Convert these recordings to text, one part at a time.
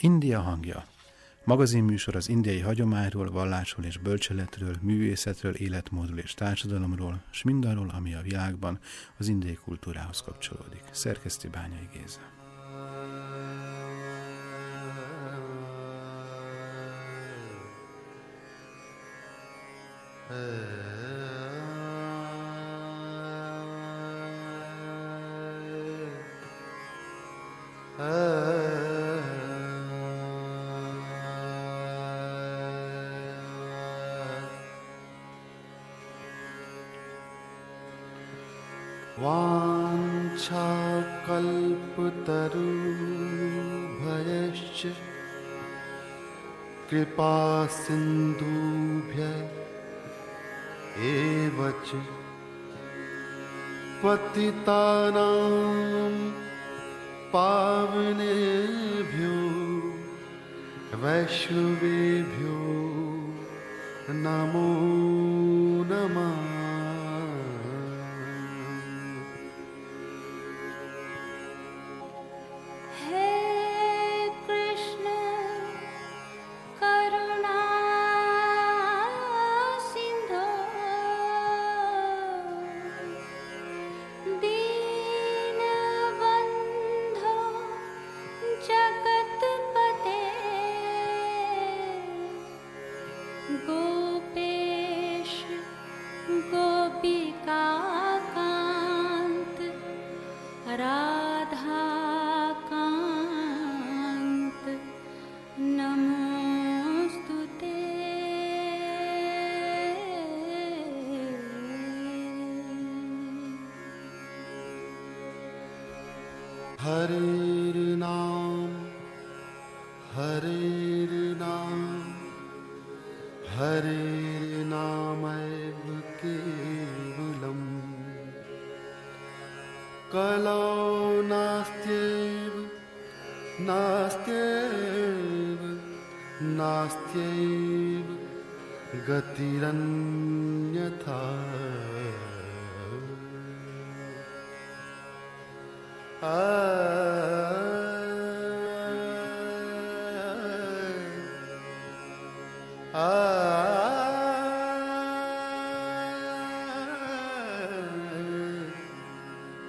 India hangja. Magazinműsor az indiai hagyományról, vallásról és bölcseletről, művészetről, életmódról és társadalomról, s mindarról, ami a világban az indiai kultúrához kapcsolódik. Szerkeszti Bányai Géza. Hey.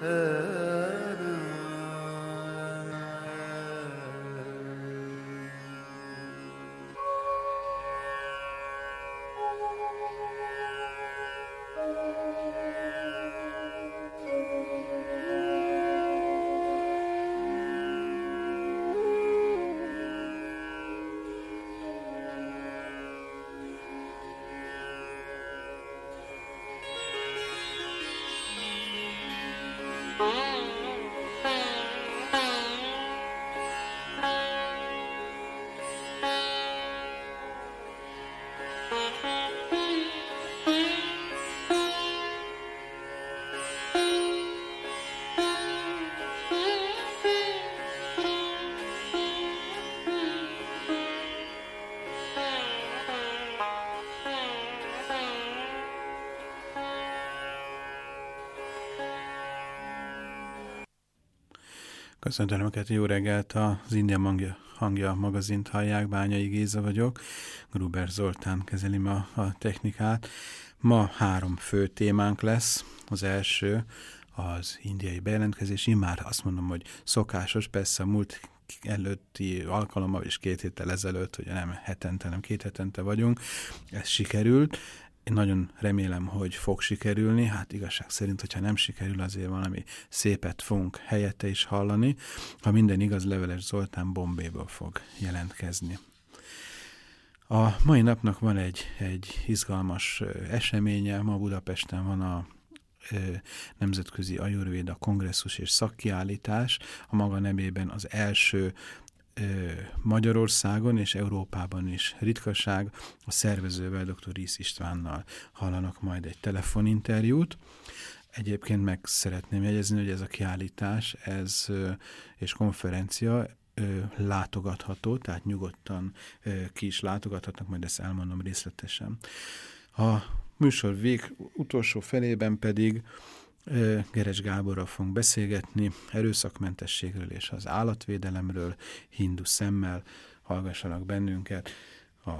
Uh... Köszöntöm Önöket, jó reggelt! Az India hangja, hangja magazint hallják, Bányai Géza vagyok. Gruber Zoltán kezeli ma a technikát. Ma három fő témánk lesz. Az első az indiai bejelentkezés. Én már azt mondom, hogy szokásos, persze a múlt előtti alkalommal és két héttel ezelőtt, ugye nem hetente, nem két hetente vagyunk, ez sikerült. Én nagyon remélem, hogy fog sikerülni, hát igazság szerint, hogyha nem sikerül, azért valami szépet fogunk helyette is hallani. Ha minden igaz, Leveles Zoltán Bombéból fog jelentkezni. A mai napnak van egy, egy izgalmas eseménye, ma Budapesten van a Nemzetközi Ajurvéda Kongresszus és Szakkiállítás, a maga nevében az első Magyarországon és Európában is ritkaság. A szervezővel, dr. Rísz Istvánnal hallanak majd egy telefoninterjút. Egyébként meg szeretném jegyezni, hogy ez a kiállítás ez, és konferencia látogatható, tehát nyugodtan ki is látogathatnak, majd ezt elmondom részletesen. A műsor vég utolsó felében pedig Gerecs Gáborral fogunk beszélgetni erőszakmentességről és az állatvédelemről, hindu szemmel. Hallgassanak bennünket a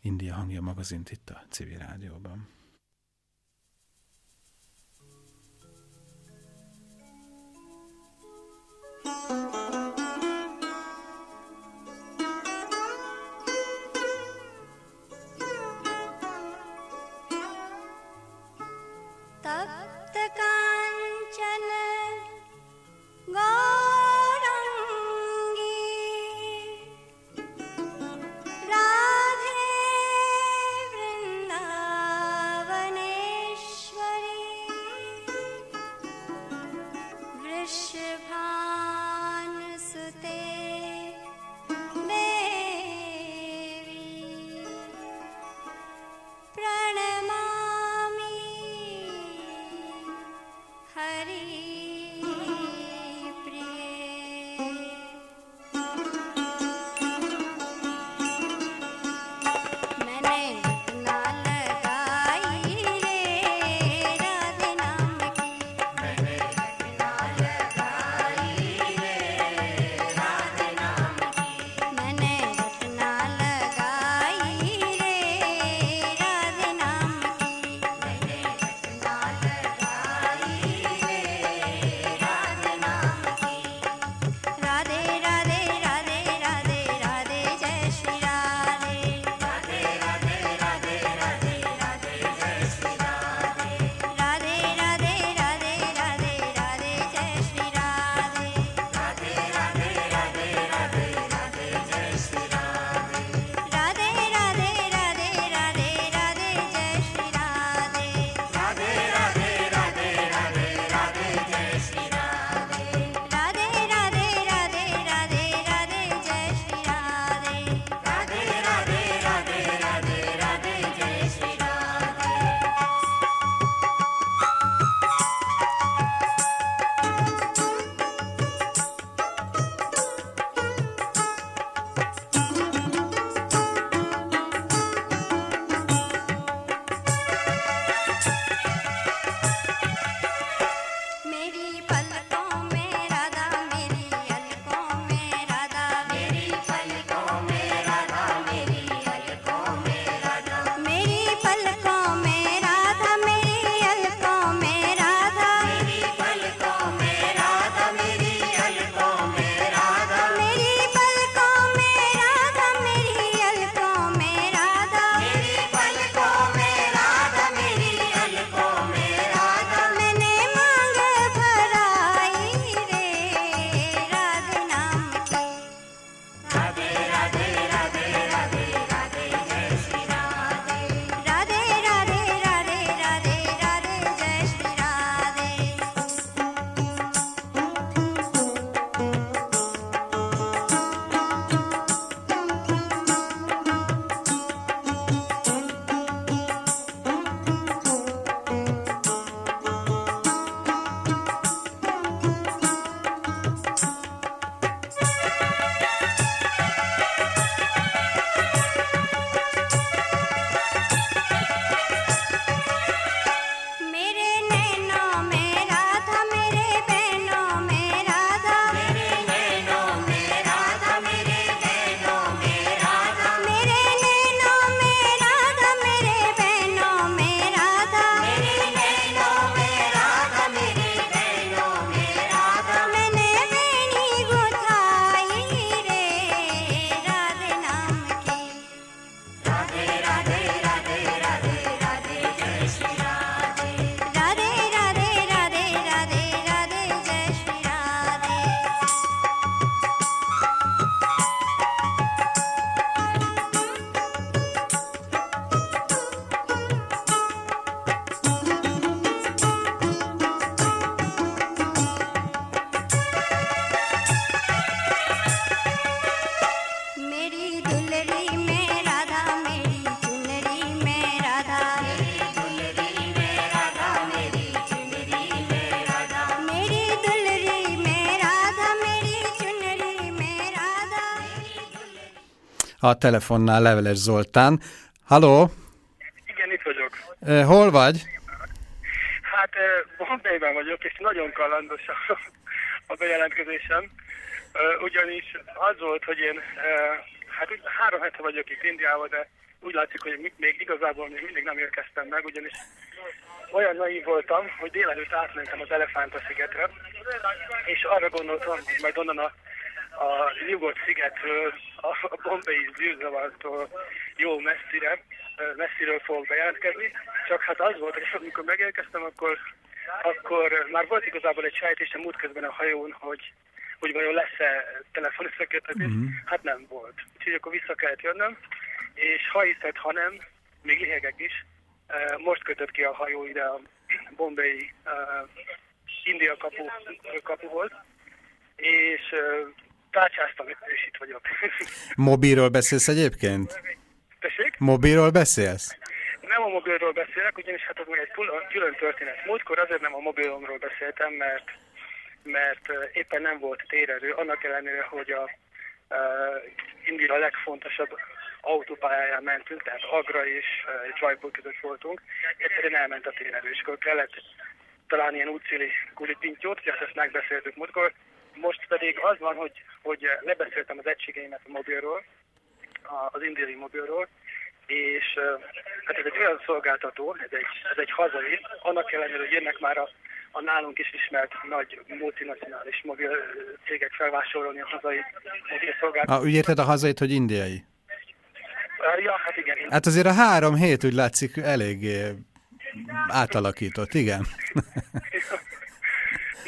India hangja magazint itt a civil rádióban. काञ्चन a telefonnál Leveles Zoltán. Halló? Igen, itt vagyok. Hol vagy? Hát Bombayben vagyok, és nagyon kalandos a, a bejelentkezésem. Ugyanis az volt, hogy én hát három hete vagyok itt Indiában, de úgy látszik, hogy még igazából még mindig nem érkeztem meg, ugyanis olyan naív voltam, hogy délelőtt átmentem az Elefánta szigetre, és arra gondoltam, hogy majd onnan a, a nyugodt szigetről, a, bombei zűrzavartól jó messzire, messziről fogok bejelentkezni. Csak hát az volt, hogy amikor megérkeztem, akkor, akkor már volt igazából egy sejtésem útközben a hajón, hogy hogy vajon lesz-e telefonösszekötetés, mm-hmm. hát nem volt. Úgyhogy akkor vissza kellett jönnöm, és ha hiszed, ha nem, még lihegek is, most kötött ki a hajó ide a bombei uh, India kapu, kapu volt, és uh, tárcsáztam, és itt vagyok. Mobilról beszélsz egyébként? Tessék? Mobilról beszélsz? Nem a mobilról beszélek, ugyanis hát az még egy külön történet. Múltkor azért nem a mobilomról beszéltem, mert mert uh, éppen nem volt térerő, annak ellenére, hogy a uh, India legfontosabb autópályáján mentünk, tehát Agra és uh, Jaipur között voltunk, egyszerűen elment a térerő, és akkor kellett találni ilyen útszéli kulipintyót, és ezt megbeszéltük múltkor. Most pedig az van, hogy, hogy lebeszéltem az egységeimet a mobilról, az indiai mobilról, és hát ez egy olyan szolgáltató, ez egy, ez egy hazai, annak ellenére, hogy jönnek már a, a nálunk is ismert nagy multinacionális mobil cégek felvásárolni a hazai mobil szolgáltatót. Ah, úgy érted a hazait, hogy indiai? Ja, hát igen, én Hát azért a három hét úgy látszik eléggé átalakított, igen.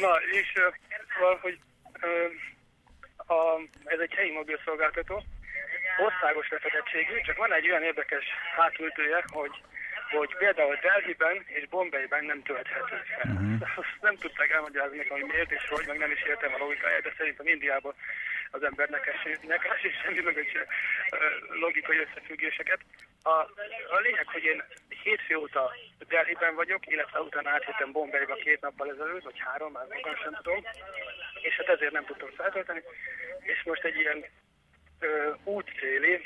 Na, és szóval, hogy a, ez egy helyi mobil szolgáltató, országos lefedettségű, csak van egy olyan érdekes hátultője, hogy hogy például Delhiben és Bombayben nem tölthető fel. Uh-huh. Azt nem tudták elmagyarázni nekem, hogy miért és hogy, meg nem is értem a logikáját, de szerintem Indiában az embernek esik és semmi meg egy logikai összefüggéseket. A, a lényeg, hogy én hétfő óta Delhiben vagyok, illetve utána átjöttem Bombayba két nappal ezelőtt, vagy három, már magam sem tudom, és hát ezért nem tudtam feltölteni, és most egy ilyen ö, útcéli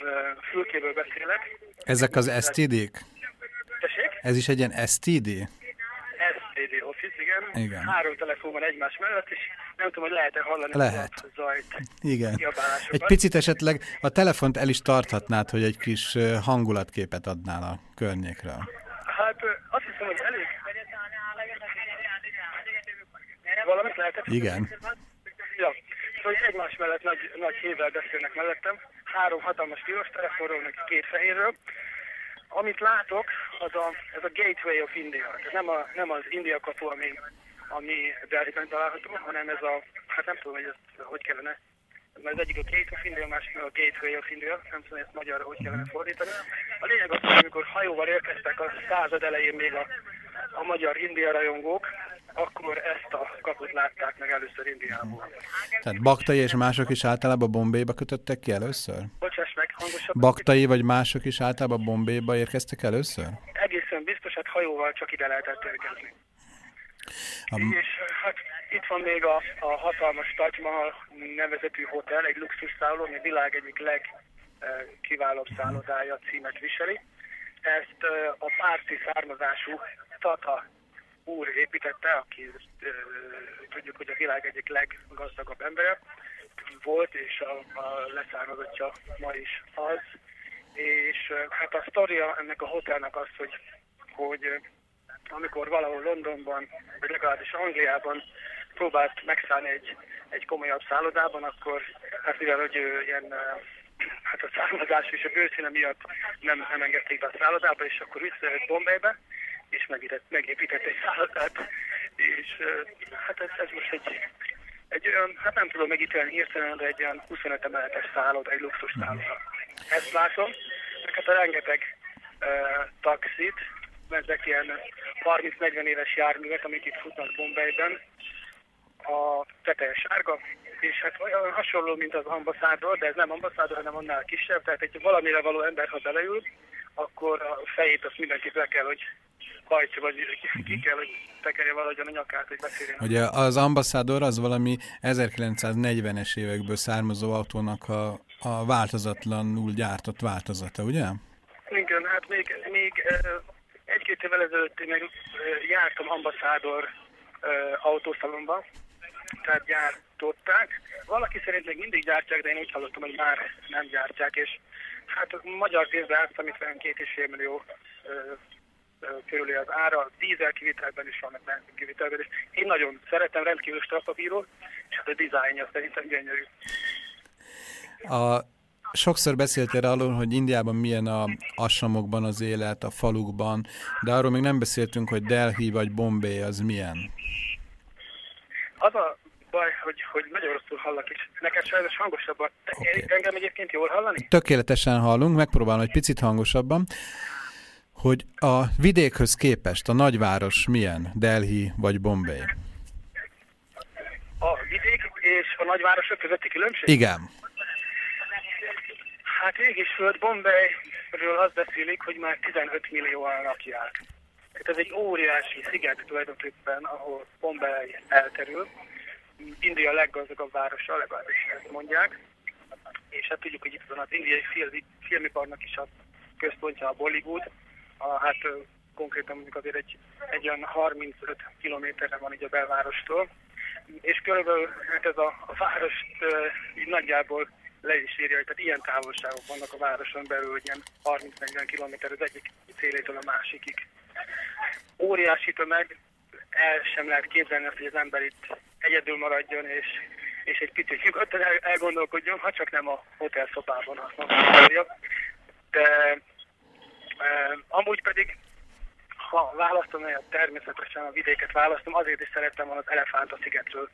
ö, fülkéből beszélek. Ezek az STD-k? Tessék? Ez is egy ilyen STD? STD Office, igen. Igen. Három telefon van egymás mellett, és nem tudom, hogy lehet-e hallani Lehet. a zajt. Igen. Egy picit esetleg a telefont el is tarthatnád, hogy egy kis hangulatképet adnál a környékről. Hát azt hiszem, hogy elég... Valamit lehetett? Igen. Ja. Szóval egymás mellett nagy, nagy hívvel beszélnek mellettem. Három hatalmas piros telefonról, meg két fehérről. Amit látok, az a, ez a Gateway of India. Ez nem, a, nem az India kapu, ami, ami Delhi-ben található, hanem ez a, hát nem tudom, hogy ezt hogy kellene mert az egyik a Gate of India, a másik a Gateway of India, nem tudom, ezt magyarra hogy kellene fordítani. A lényeg az, hogy amikor hajóval érkeztek a század elején még a, a magyar India rajongók, akkor ezt a kaput látták meg először Indiából. Tehát Baktai és mások is általában Bombayba kötöttek ki először? Bocsáss hangosabb. Baktai vagy mások is általában Bombayba érkeztek először? Egészen biztos, hát hajóval csak ide lehetett érkezni. A, És hát itt van még a, a hatalmas Taj Mahal nevezetű hotel, egy luxusszálló, ami a világ egyik legkiválóbb szállodája címet viseli. Ezt a párti származású Tata úr építette, aki tudjuk, hogy a világ egyik leggazdagabb embere volt, és a, a leszármazottja ma is az. És hát a sztoria ennek a hotelnek az, hogy, hogy amikor valahol Londonban, vagy legalábbis Angliában próbált megszállni egy, egy komolyabb szállodában, akkor hát mivel, hogy ő ilyen hát a származás és a bőrszíne miatt nem, nem engedték be a szállodába, és akkor visszajött Bombaybe, és megített, megépített egy szállodát, és hát ez, ez most egy, egy olyan, hát nem tudom megítélni hirtelen, de egy olyan 25 emeletes szálloda, egy luxus szálloda. Ezt látom, meg hát a rengeteg uh, taxit, ezek ilyen 30-40 éves járművek, amik itt futnak Bombayben. A teteje sárga, és hát olyan hasonló, mint az ambasszádor, de ez nem ambasszádor, hanem annál kisebb, tehát egy valamire való ember, ha beleül, akkor a fejét azt mindenképp le kell, hogy hajtsa, vagy ki, kell, hogy tekerje valahogyan a nyakát, hogy beszéljen. ugye az ambasszádor az valami 1940-es évekből származó autónak a, a változatlanul gyártott változata, ugye? Igen, hát még, még egy egy-két évvel ezelőtt én meg jártam ambasszádor ö, autószalomba, tehát gyártották. Valaki szerint még mindig gyártják, de én úgy hallottam, hogy már nem gyártják, és hát a magyar pénzbe átszámítva két és fél millió körüli az ára, dízel kivitelben is van, meg benzin kivitelben is. Én nagyon szeretem, rendkívül strapabíró, és hát a dizájnja szerintem gyönyörű. A, sokszor beszéltél arról, hogy Indiában milyen a asramokban az élet, a falukban, de arról még nem beszéltünk, hogy Delhi vagy Bombay az milyen. Az a baj, hogy, hogy nagyon rosszul hallak, és neked sajnos hangosabban. Okay. Engem egyébként jól hallani? Tökéletesen hallunk, megpróbálom egy picit hangosabban, hogy a vidékhöz képest a nagyváros milyen, Delhi vagy Bombay? A vidék és a nagyvárosok közötti különbség? Igen. Hát ég föld, Bombayről azt beszélik, hogy már 15 millióan lakják. Tehát ez egy óriási sziget tulajdonképpen, ahol Bombay elterül. India leggazdagabb városa, legalábbis ezt mondják. És hát tudjuk, hogy itt van az indiai film, filmiparnak is a központja, a Bollywood. A, hát konkrétan mondjuk azért egy, egy olyan 35 kilométerre van így a belvárostól. És körülbelül hát ez a, a várost így nagyjából le is írja, hogy tehát ilyen távolságok vannak a városon belül, hogy ilyen 30-40 kilométer az egyik célétől a másikig. Óriási tömeg, el sem lehet képzelni azt, hogy az ember itt egyedül maradjon, és, és egy picit nyugodtan el, elgondolkodjon, ha csak nem a hotel szobában használja. De amúgy pedig, ha választom, olyan természetesen a vidéket választom, azért is szerettem volna az Elefánta szigetről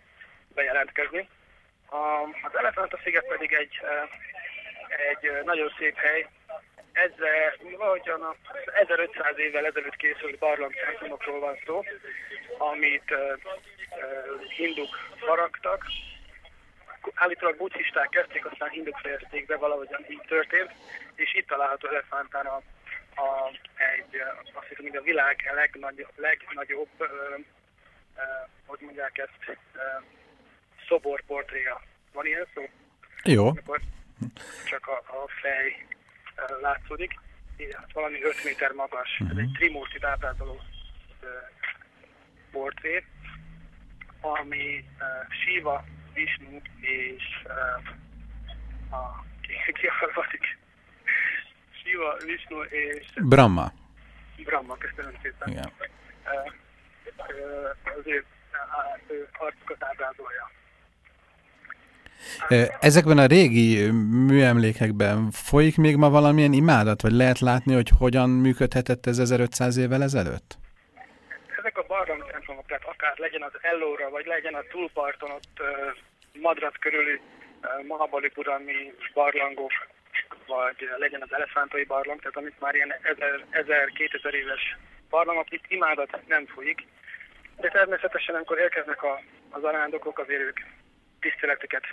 bejelentkezni. Az Elefánta sziget pedig egy, egy nagyon szép hely, ezzel, valahogyan a 1500 évvel ezelőtt készült barlangcentrumokról van szó, amit hinduk faragtak. Állítólag buddhisták kezdték, aztán hinduk fejezték be, valahogyan így történt, és itt található elefántán a, a, egy, uh, azt hiszem, hogy a világ legnagyobb, legnagyobb uh, uh, hogy mondják ezt, uh, szoborportréja. Van ilyen szó? Jó. Akkor csak a, a fej uh, látszódik, hát valami 5 méter magas, uh-huh. ez egy trimurtit ábrázoló uh, portré, ami uh, Shiva, Vishnu és uh, a, ki, ki a harmadik? Shiva, Vishnu és Brahma. Brahma, köszönöm szépen. Igen. Az ő, arcukat ábrázolja. Ezekben a régi műemlékekben folyik még ma valamilyen imádat, vagy lehet látni, hogy hogyan működhetett ez 1500 évvel ezelőtt? ezek a barlang templomok, tehát akár legyen az Ellóra, vagy legyen a túlparton ott Madrat körüli Mahabalipurami barlangok, vagy legyen az Elefántai barlang, tehát amit már ilyen 1000-2000 éves barlangok, itt imádat nem folyik. De természetesen, amikor érkeznek a, az arándokok, azért ők tiszteletüket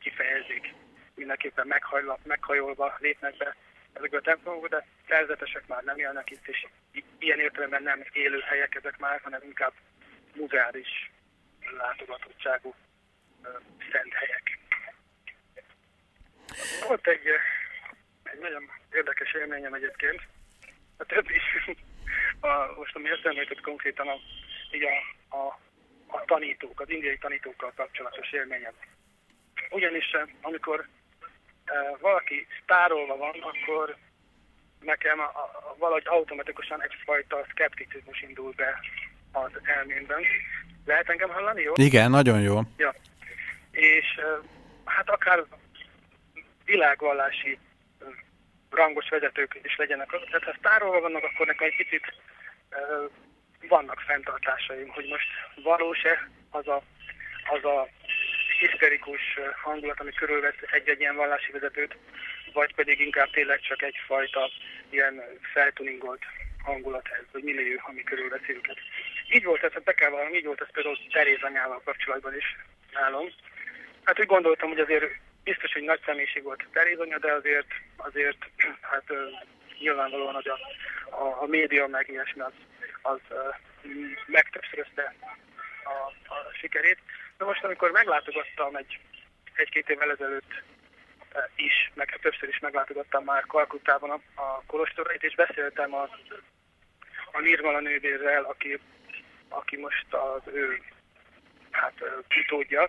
kifejezik, mindenképpen meghajla, meghajolva lépnek be ezekbe a templomokba, de szerzetesek már nem élnek itt, és ilyen értelemben nem élő helyek ezek már, hanem inkább muzeális látogatottságú szent helyek. Volt egy, egy nagyon érdekes élményem egyébként. A többi is, a, most ami eszembe konkrétan a, így a, a, a tanítók, az indiai tanítókkal kapcsolatos élményem. Ugyanis eh, amikor uh, valaki sztárolva van, akkor nekem a, a, valahogy automatikusan egyfajta szkepticizmus indul be az elmémben. Lehet engem hallani, jó? Igen, nagyon jó. Ja. És uh, hát akár világvallási rangos vezetők is legyenek. Tehát ha sztárolva vannak, akkor nekem egy picit uh, vannak fenntartásaim, hogy most valós-e az a, az a hiszterikus hangulat, ami körülvesz egy-egy ilyen vallási vezetőt, vagy pedig inkább tényleg csak egyfajta ilyen feltuningolt hangulat ez, vagy millió, ami körülveszi őket. Így volt ez, hát be kell valami, így volt ez például Teréz anyával kapcsolatban is nálam. Hát úgy gondoltam, hogy azért biztos, hogy nagy személyiség volt Teréz anya, de azért, azért hát nyilvánvalóan, hogy a, a, a média meg ilyesmi az, az megtöbbszörözte a, a sikerét. De most, amikor meglátogattam egy, egy-két évvel ezelőtt is, meg hát többször is meglátogattam már Kalkuttában a, a kolostorait, és beszéltem a, a Nirmala nővérrel, aki, aki most az ő hát utódja,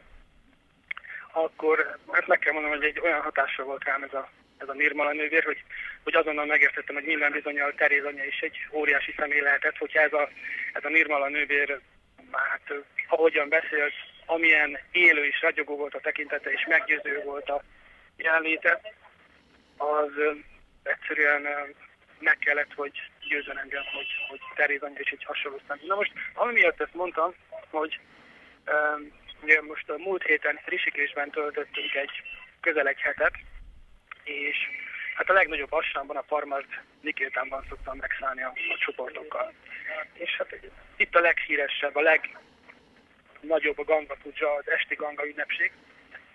akkor hát meg kell mondanom, hogy egy olyan hatásra volt rám ez a, ez a Nirmala nővér, hogy, hogy azonnal megértettem, hogy minden bizonyal Teréz anyja is egy óriási személy lehetett, hogyha ez a, ez a Nirmala nővér, hát ahogyan beszélt, amilyen élő és ragyogó volt a tekintete, és meggyőző volt a jelenléte, az egyszerűen meg kellett, hogy győzön engem, hogy, hogy Teréz anyja is egy hasonló személy. Na most, ami miatt ezt mondtam, hogy ugye most a múlt héten Risikésben töltöttünk egy közel egy hetet, és hát a legnagyobb assámban, a Farmart Nikétánban szoktam megszállni a, a csoportokkal. És hát itt a leghíresebb, a legnagyobb a Ganga Puja, az esti Ganga ünnepség,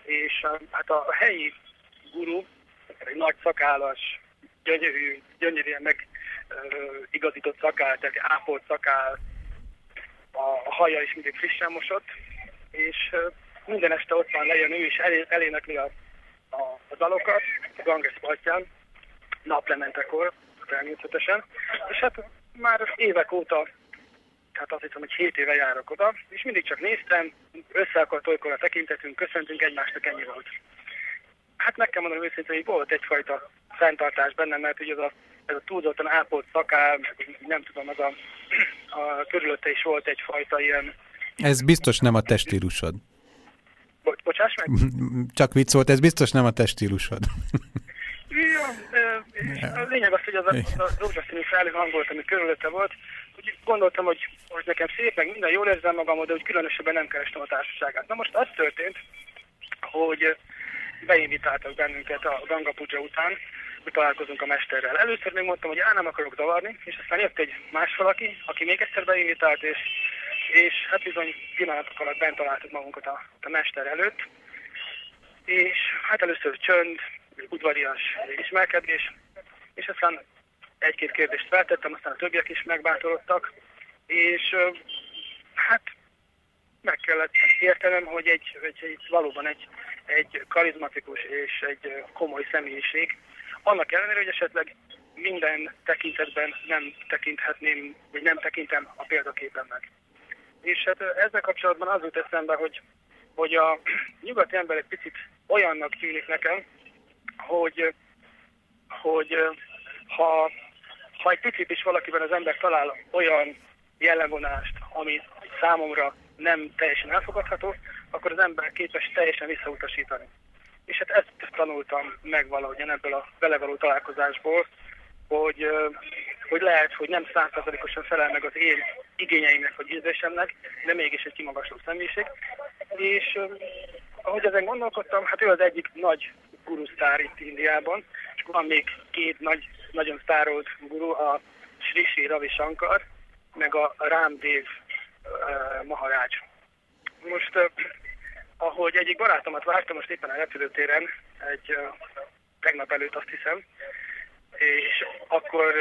és hát a, helyi guru, egy nagy szakállas, gyönyörű, gyönyörűen meg uh, igazított szakál, tehát ápolt szakál, a, a haja is mindig frissen mosott, és minden este ott van lejön ő is elé, elénekli a, a, a dalokat a Ganges partján, naplementekor természetesen, és hát már évek óta, hát azt hiszem, hogy 7 éve járok oda, és mindig csak néztem, össze akart olykor a tekintetünk, köszöntünk egymásnak, ennyi volt. Hát meg kell mondanom őszintén, hogy volt egyfajta fenntartás bennem, mert ugye ez a, ez a túlzottan ápolt szakál, nem tudom, az a, a körülötte is volt egyfajta ilyen... Ez biztos nem a testílusod. Bo bocsáss meg? Csak vicc volt, ez biztos nem a testílusod. Ja, a lényeg az, hogy az a, a rózsaszínű felhő hang volt, ami körülötte volt, úgy gondoltam, hogy, hogy nekem szép, meg minden jól érzem magam, de hogy különösebben nem kerestem a társaságát. Na most az történt, hogy beinvitáltak bennünket a Ganga Puja után, hogy találkozunk a mesterrel. Először még mondtam, hogy á, nem akarok zavarni, és aztán jött egy más valaki, aki még egyszer beinvitált, és, és hát bizony pillanatok alatt bent találtuk magunkat a, a mester előtt. És hát először csönd, udvarias ismerkedés, és aztán egy-két kérdést feltettem, aztán a többiek is megbátorodtak, és hát meg kellett értenem, hogy egy, egy, egy valóban egy, egy karizmatikus és egy komoly személyiség. Annak ellenére, hogy esetleg minden tekintetben nem tekinthetném, vagy nem tekintem a példaképemnek. És hát ezzel kapcsolatban az jut eszembe, hogy, hogy a nyugati ember egy picit olyannak tűnik nekem, hogy, hogy ha, ha egy picit is valakiben az ember talál olyan jellemvonást, ami számomra nem teljesen elfogadható, akkor az ember képes teljesen visszautasítani. És hát ezt tanultam meg valahogyan ebből a vele találkozásból, hogy, hogy lehet, hogy nem százszerzalékosan felel meg az én igényeimnek vagy ízlésemnek, de mégis egy kimagasló személyiség. És ahogy ezen gondolkodtam, hát ő az egyik nagy guru sztár itt Indiában, és van még két nagy, nagyon sztárolt guru, a Sri Ravi Shankar, meg a Ramdev uh, Maharaj. Most, uh, ahogy egyik barátomat vártam most éppen a repülőtéren, egy uh, tegnap előtt azt hiszem, és akkor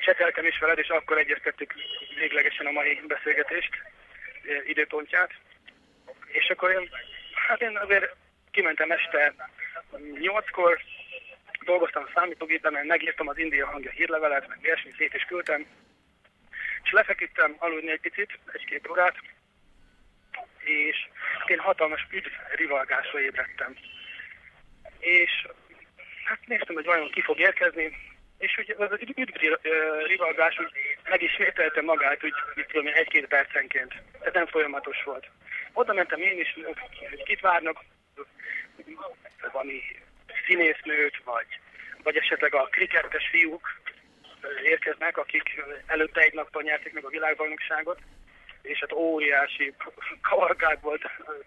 cseteltem is veled, és akkor egyeztettük véglegesen a mai beszélgetést, időpontját. És akkor én, hát én azért kimentem este nyolckor, dolgoztam a számítógépen, megírtam az India hangja hírlevelet, meg ilyesmi szét is küldtem, és lefeküdtem aludni egy picit, egy-két órát, és én hatalmas üdv rivalgásra ébredtem. És hát néztem, hogy vajon ki fog érkezni, és ugye az üdv rivalgás úgy megismételte magát, úgy mit tudom egy-két percenként. Ez nem folyamatos volt. Oda mentem én is, kit várnak, valami színésznőt, vagy, vagy esetleg a kriketes fiúk érkeznek, akik előtte egy nappal nyerték meg a világbajnokságot, és hát óriási kavalkád volt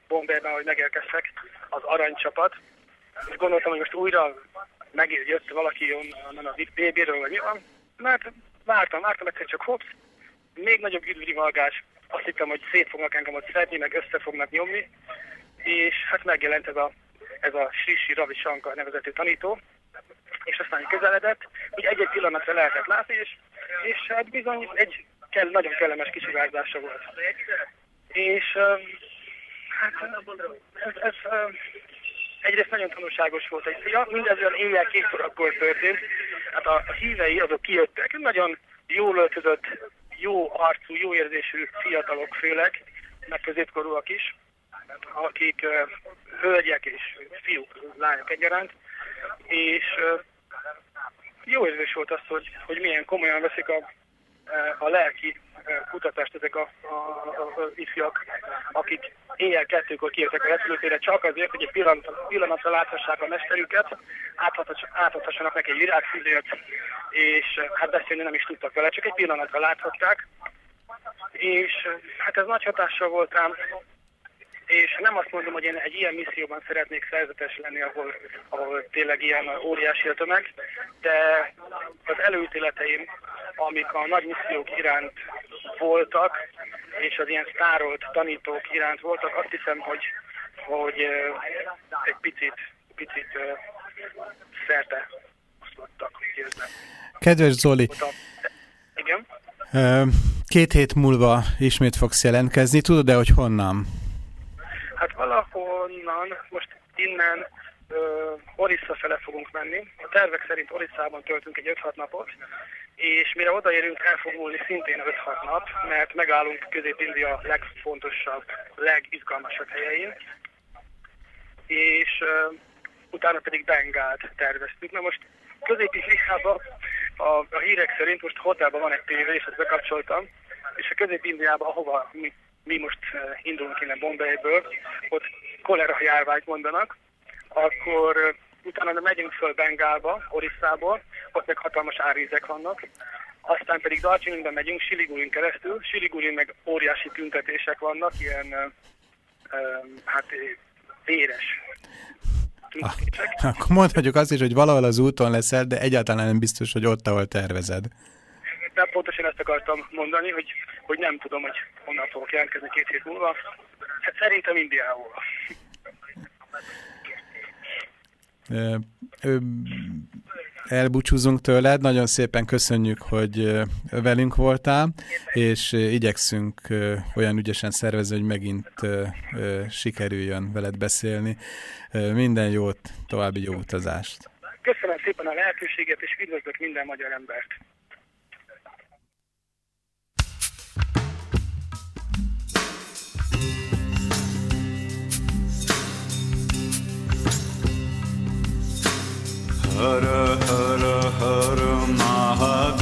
Bomberben, hogy megérkeztek az aranycsapat. És gondoltam, hogy most újra megjött valaki onnan a BB-ről, vagy mi van. Mert vártam, vártam egyszer csak hops, még nagyobb üdvrivalgás. Azt hittem, hogy szét fognak engem ott szedni, meg össze fognak nyomni. És hát megjelent ez a ez a Sisi Ravi Shankar nevezetű tanító, és aztán közeledett, hogy egy-egy pillanatra lehetett látni, és, és hát bizony egy kell, nagyon kellemes kisugárzása volt. És hát ez, ez egyrészt nagyon tanulságos volt egy fia, mindez olyan éjjel két órakor történt, hát a, a hívei azok kijöttek, nagyon jól öltözött, jó arcú, jó érzésű fiatalok főleg, meg középkorúak is, akik uh, hölgyek és fiúk, lányok egyaránt, és uh, jó érzés volt az, hogy, hogy milyen komolyan veszik a, a lelki kutatást ezek a, a, a, a ifjak, akik éjjel kettőkor kijöttek a repülőtérre csak azért, hogy egy pillanat, pillanatra láthassák a mesterüket, átadhassanak neki egy virágfizért, és hát beszélni nem is tudtak vele, csak egy pillanatra láthatták. És hát ez nagy hatással volt rám, és nem azt mondom, hogy én egy ilyen misszióban szeretnék szerzetes lenni, ahol, ahol tényleg ilyen óriási a tömeg, de az előítéleteim, amik a nagy missziók iránt voltak, és az ilyen sztárolt tanítók iránt voltak, azt hiszem, hogy, hogy egy picit, picit szerte osztottak. Kedves Zoli, igen? Két hét múlva ismét fogsz jelentkezni, tudod-e, hogy honnan? Hát valahonnan, most innen Orissa fele fogunk menni. A tervek szerint Orissában töltünk egy 5-6 napot, és mire odaérünk, el fog múlni szintén 5-6 nap, mert megállunk Közép-India legfontosabb, legizgalmasabb helyein, és uh, utána pedig Bengált terveztük. Na most Közép-Indiában a, a hírek szerint most hotelban van egy tévé, és ezt bekapcsoltam, és a Közép-Indiában, ahova mi mi most eh, indulunk innen Bombayből, ott kolera járványt mondanak, akkor eh, utána megyünk föl Bengálba, Orisszából, ott meg hatalmas árízek vannak, aztán pedig Darjeelingben megyünk Siligulin keresztül, Siligulin meg óriási tüntetések vannak, ilyen uh, hát véres tüntetések. Akkor mondhatjuk azt is, hogy valahol az úton leszel, de egyáltalán nem biztos, hogy ott, ahol tervezed. De pontosan ezt akartam mondani, hogy hogy nem tudom, hogy honnan fogok jelentkezni két hét múlva. Hát szerintem Indiából. elbúcsúzunk tőled, nagyon szépen köszönjük, hogy velünk voltál, és igyekszünk olyan ügyesen szervezni, hogy megint sikerüljön veled beszélni. Minden jót, további jó utazást! Köszönöm szépen a lehetőséget, és üdvözlök minden magyar embert! Hara hara hara mahara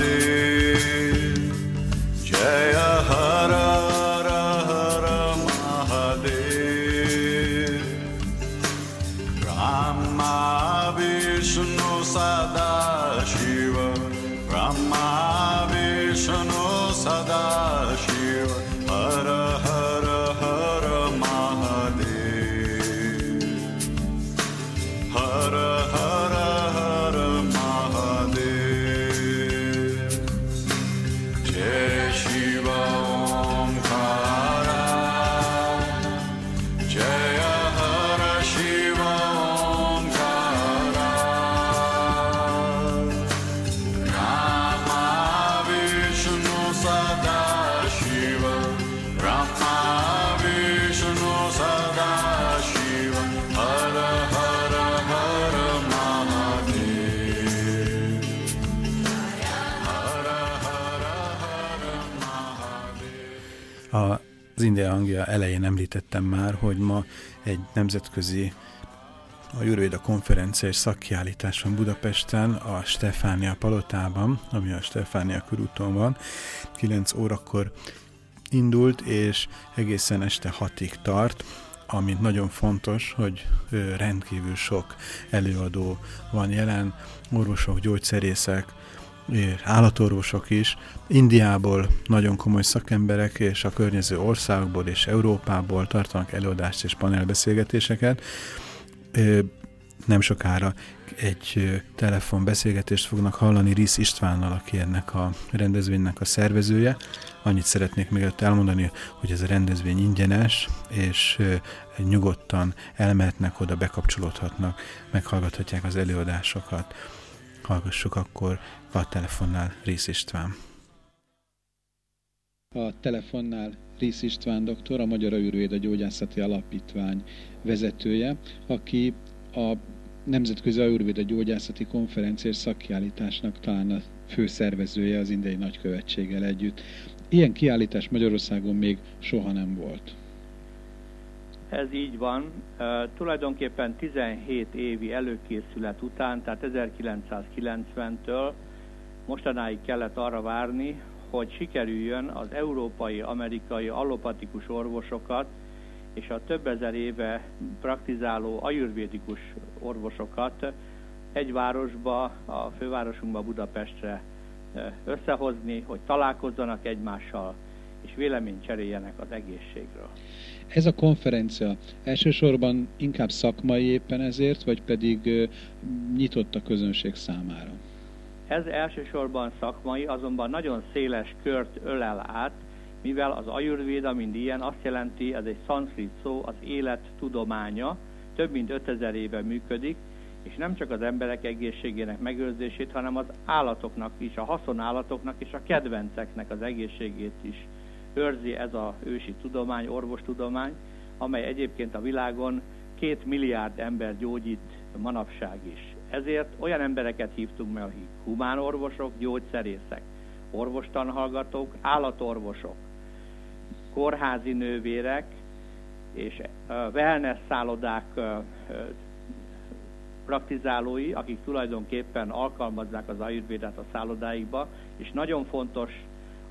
említettem már, hogy ma egy nemzetközi a Jurvéda konferencia és szakkiállítás van Budapesten, a Stefánia palotában, ami a Stefánia körúton van. 9 órakor indult, és egészen este 6-ig tart, ami nagyon fontos, hogy rendkívül sok előadó van jelen, orvosok, gyógyszerészek, és állatorvosok is, Indiából nagyon komoly szakemberek, és a környező országból és Európából tartanak előadást és panelbeszélgetéseket. Nem sokára egy telefonbeszélgetést fognak hallani Risz Istvánnal, aki ennek a rendezvénynek a szervezője. Annyit szeretnék még előtt elmondani, hogy ez a rendezvény ingyenes, és nyugodtan elmehetnek oda, bekapcsolódhatnak, meghallgathatják az előadásokat. Hallgassuk akkor a telefonnál Rész István. A telefonnál Rész István doktor, a Magyar Ajurvéda Gyógyászati Alapítvány vezetője, aki a Nemzetközi Ajurvéda Gyógyászati Konferencia és Szakkiállításnak talán a főszervezője az indiai nagykövetséggel együtt. Ilyen kiállítás Magyarországon még soha nem volt. Ez így van. Uh, tulajdonképpen 17 évi előkészület után, tehát 1990-től mostanáig kellett arra várni, hogy sikerüljön az európai, amerikai allopatikus orvosokat és a több ezer éve praktizáló ajurvédikus orvosokat egy városba, a fővárosunkba, Budapestre összehozni, hogy találkozzanak egymással, és véleményt cseréljenek az egészségről. Ez a konferencia elsősorban inkább szakmai éppen ezért, vagy pedig nyitott a közönség számára? Ez elsősorban szakmai, azonban nagyon széles kört ölel át, mivel az ajurvéda, mint ilyen, azt jelenti, ez egy szanszkrit szó, az élet tudománya, több mint 5000 éve működik, és nem csak az emberek egészségének megőrzését, hanem az állatoknak is, a haszonállatoknak és a kedvenceknek az egészségét is őrzi ez a ősi tudomány, orvostudomány, amely egyébként a világon két milliárd ember gyógyít manapság is. Ezért olyan embereket hívtunk meg, akik humán orvosok, gyógyszerészek, orvostanhallgatók, állatorvosok, kórházi nővérek és wellness szállodák praktizálói, akik tulajdonképpen alkalmazzák az ayurvédát a szállodáikba, és nagyon fontos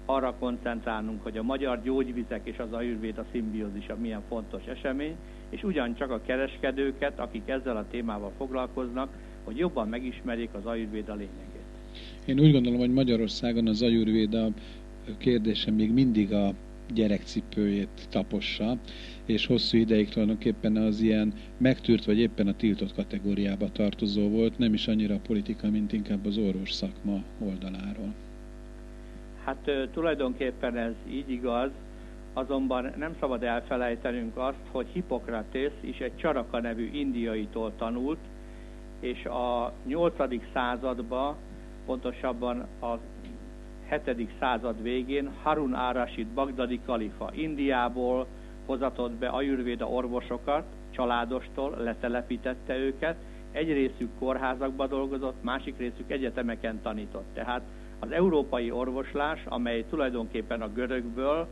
arra koncentrálnunk, hogy a magyar gyógyvizek és az ayurvéda szimbiózisa milyen fontos esemény, és ugyancsak a kereskedőket, akik ezzel a témával foglalkoznak, hogy jobban megismerjék az ayurvéda lényegét. Én úgy gondolom, hogy Magyarországon az ayurvéda kérdése még mindig a gyerekcipőjét tapossa, és hosszú ideig tulajdonképpen az ilyen megtűrt vagy éppen a tiltott kategóriába tartozó volt, nem is annyira a politika, mint inkább az orvos szakma oldaláról. Hát tulajdonképpen ez így igaz, azonban nem szabad elfelejtenünk azt, hogy Hippokratész is egy Csaraka nevű indiaitól tanult, és a 8. században, pontosabban a 7. század végén Harun Árasid bagdadi kalifa Indiából hozatott be ajurvéda orvosokat, családostól letelepítette őket, egy részük kórházakba dolgozott, másik részük egyetemeken tanított. Tehát az európai orvoslás, amely tulajdonképpen a görögből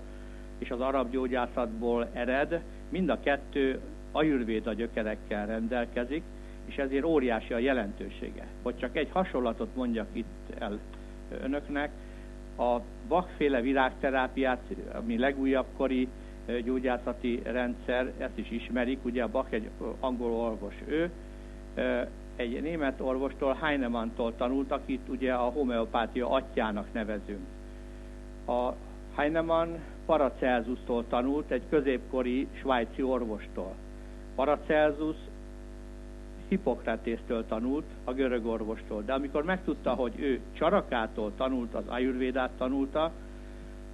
és az arab gyógyászatból ered, mind a kettő ajurvéda gyökerekkel rendelkezik, és ezért óriási a jelentősége. Hogy csak egy hasonlatot mondjak itt el önöknek, a vakféle virágterápiát, ami legújabb kori gyógyászati rendszer, ezt is ismerik, ugye a Bach egy angol orvos ő, egy német orvostól, Heinemantól tanult, akit ugye a homeopátia atyának nevezünk. A Heinemann Paracelsus-tól tanult, egy középkori svájci orvostól. Paracelsus Hippokratésztől tanult, a görög orvostól. De amikor megtudta, hogy ő Csarakától tanult, az Ayurvédát tanulta,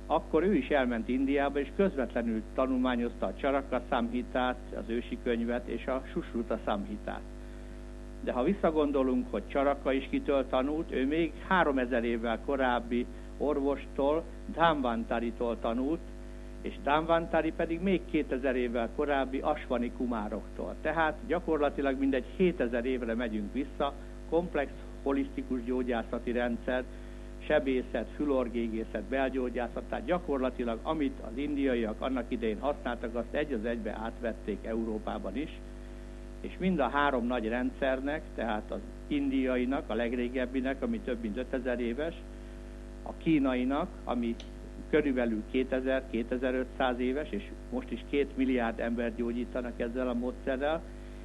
akkor ő is elment Indiába, és közvetlenül tanulmányozta a Csaraka Samhitát, az ősi könyvet, és a Susruta Samhitát. De ha visszagondolunk, hogy Csaraka is kitől tanult, ő még 3000 évvel korábbi orvostól, Dhamvantaritól tanult, és Dhamvantari pedig még 2000 évvel korábbi Asvani kumároktól. Tehát gyakorlatilag mindegy 7000 évre megyünk vissza, komplex, holisztikus gyógyászati rendszer, sebészet, fülorgégészet, belgyógyászat, tehát gyakorlatilag amit az indiaiak annak idején használtak, azt egy az egybe átvették Európában is, és mind a három nagy rendszernek, tehát az indiainak, a legrégebbinek, ami több mint 5000 éves, a kínainak, ami körülbelül 2000-2500 éves, és most is 2 milliárd ember gyógyítanak ezzel a módszerrel,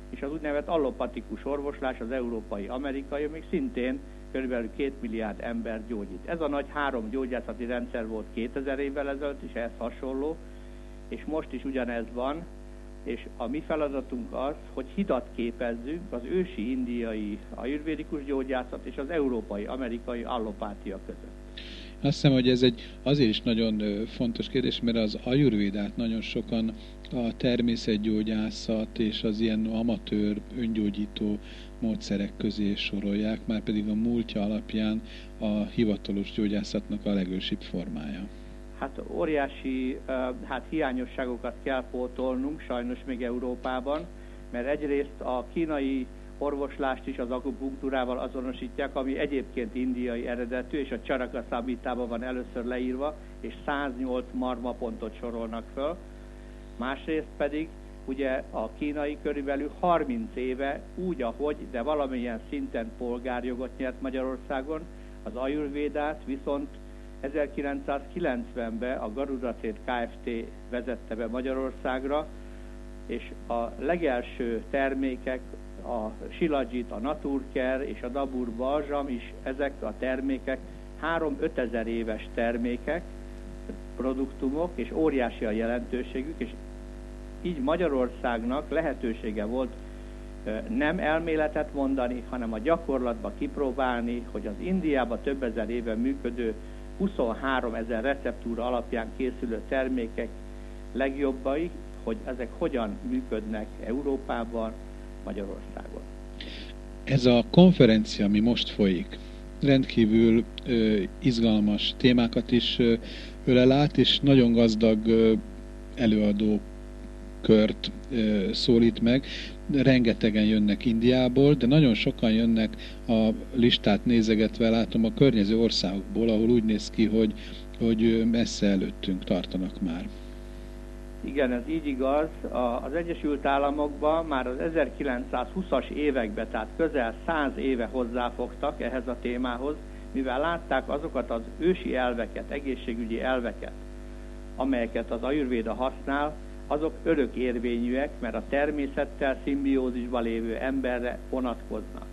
és az úgynevezett allopatikus orvoslás, az európai, amerikai, még szintén körülbelül 2 milliárd ember gyógyít. Ez a nagy három gyógyászati rendszer volt 2000 évvel ezelőtt, és ehhez hasonló, és most is ugyanez van, és a mi feladatunk az, hogy hidat képezzünk az ősi indiai ajurvédikus gyógyászat és az európai, amerikai allopátia között. Azt hiszem, hogy ez egy azért is nagyon fontos kérdés, mert az ajurvédát nagyon sokan a természetgyógyászat és az ilyen amatőr öngyógyító módszerek közé sorolják, már pedig a múltja alapján a hivatalos gyógyászatnak a legősibb formája. Hát óriási hát hiányosságokat kell pótolnunk, sajnos még Európában, mert egyrészt a kínai orvoslást is az akupunktúrával azonosítják, ami egyébként indiai eredetű, és a Csaraka számítában van először leírva, és 108 marmapontot sorolnak föl. Másrészt pedig ugye a kínai körülbelül 30 éve úgy, ahogy, de valamilyen szinten polgárjogot nyert Magyarországon, az Ayurvédát viszont 1990-ben a Garudacét Kft. vezette be Magyarországra, és a legelső termékek, a Silajit, a Naturker és a Dabur Balzsam is, ezek a termékek 3-5 ezer éves termékek, produktumok, és óriási a jelentőségük, és így Magyarországnak lehetősége volt nem elméletet mondani, hanem a gyakorlatba kipróbálni, hogy az Indiában több ezer éve működő 23 ezer receptúra alapján készülő termékek legjobbai, hogy ezek hogyan működnek Európában, Magyarországon. Ez a konferencia, ami most folyik, rendkívül ö, izgalmas témákat is ö, át, és nagyon gazdag ö, előadó kört ö, szólít meg. Rengetegen jönnek Indiából, de nagyon sokan jönnek a listát nézegetve, látom a környező országokból, ahol úgy néz ki, hogy, hogy messze előttünk tartanak már. Igen, ez így igaz. Az Egyesült Államokban már az 1920-as években, tehát közel 100 éve hozzáfogtak ehhez a témához, mivel látták azokat az ősi elveket, egészségügyi elveket, amelyeket az Ayurvéda használ, azok örök érvényűek, mert a természettel szimbiózisban lévő emberre vonatkoznak.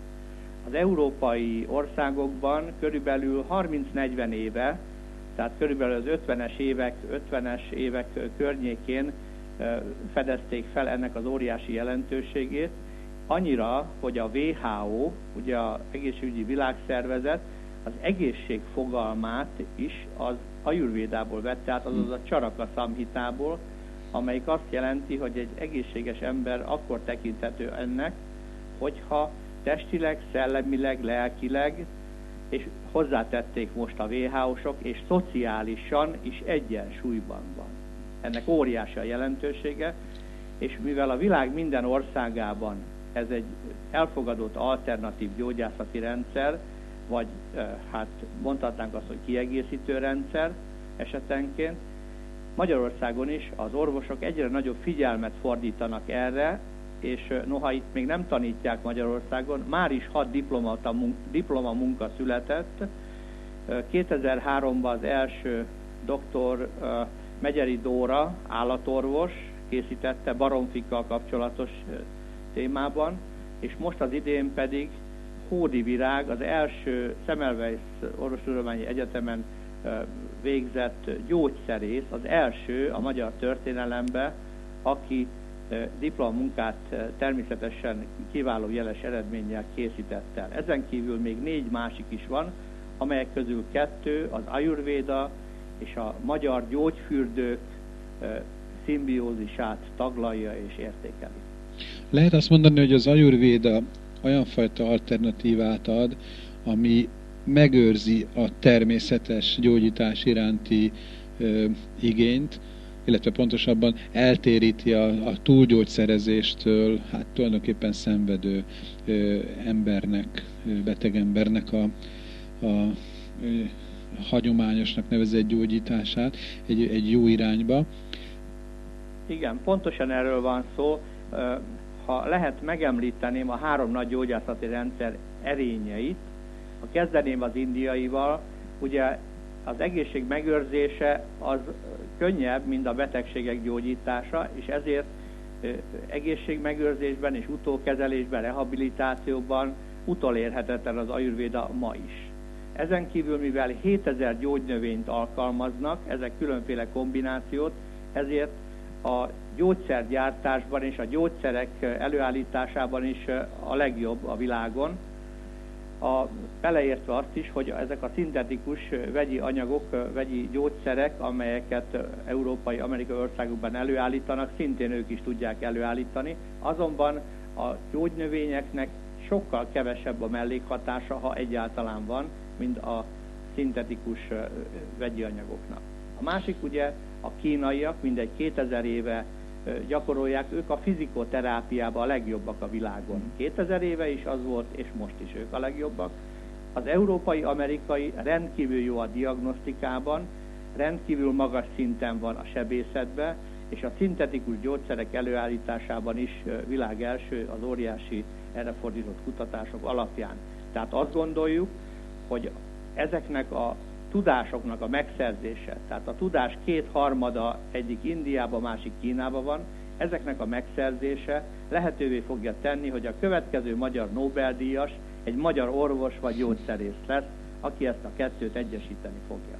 Az európai országokban körülbelül 30-40 éve tehát körülbelül az 50-es évek, 50-es évek környékén fedezték fel ennek az óriási jelentőségét, annyira, hogy a WHO, ugye az egészségügyi világszervezet, az egészség fogalmát is az ajurvédából vette át, azaz a csaraka szamhitából, amelyik azt jelenti, hogy egy egészséges ember akkor tekinthető ennek, hogyha testileg, szellemileg, lelkileg és hozzátették most a WHO-sok, és szociálisan is egyensúlyban van. Ennek óriási a jelentősége, és mivel a világ minden országában ez egy elfogadott alternatív gyógyászati rendszer, vagy hát mondhatnánk azt, hogy kiegészítő rendszer esetenként, Magyarországon is az orvosok egyre nagyobb figyelmet fordítanak erre, és noha itt még nem tanítják Magyarországon, már is hat diplomata, diploma munka született. 2003-ban az első doktor Megyeri Dóra, állatorvos készítette baromfikkal kapcsolatos témában, és most az idén pedig Hódi Virág, az első Semmelweis Orvostudományi Egyetemen végzett gyógyszerész, az első a magyar történelemben, aki diplomunkát természetesen kiváló jeles eredménnyel készített el. Ezen kívül még négy másik is van, amelyek közül kettő az Ayurvéda és a magyar gyógyfürdők szimbiózisát taglalja és értékeli. Lehet azt mondani, hogy az Ayurvéda olyan fajta alternatívát ad, ami megőrzi a természetes gyógyítás iránti ö, igényt, illetve pontosabban eltéríti a, a túlgyógyszerezéstől, hát tulajdonképpen szenvedő ö, embernek, beteg embernek a, a ö, hagyományosnak nevezett gyógyítását egy, egy jó irányba. Igen, pontosan erről van szó. Ha lehet megemlíteném a három nagy gyógyászati rendszer erényeit, ha kezdeném az indiaival, ugye az egészség megőrzése az könnyebb, mint a betegségek gyógyítása, és ezért egészségmegőrzésben és utókezelésben, rehabilitációban utolérhetetlen az ajurvéda ma is. Ezen kívül, mivel 7000 gyógynövényt alkalmaznak, ezek különféle kombinációt, ezért a gyógyszergyártásban és a gyógyszerek előállításában is a legjobb a világon, a, beleértve azt is, hogy ezek a szintetikus vegyi anyagok, vegyi gyógyszerek, amelyeket európai, amerikai országokban előállítanak, szintén ők is tudják előállítani. Azonban a gyógynövényeknek sokkal kevesebb a mellékhatása, ha egyáltalán van, mint a szintetikus vegyi anyagoknak. A másik ugye a kínaiak mindegy 2000 éve gyakorolják, ők a fizikoterápiában a legjobbak a világon. 2000 éve is az volt, és most is ők a legjobbak. Az európai-amerikai rendkívül jó a diagnosztikában, rendkívül magas szinten van a sebészetben, és a szintetikus gyógyszerek előállításában is világ első az óriási erre fordított kutatások alapján. Tehát azt gondoljuk, hogy ezeknek a tudásoknak a megszerzése, tehát a tudás kétharmada egyik Indiában, másik Kínában van, ezeknek a megszerzése lehetővé fogja tenni, hogy a következő magyar Nobel-díjas egy magyar orvos vagy gyógyszerész lesz, aki ezt a kettőt egyesíteni fogja.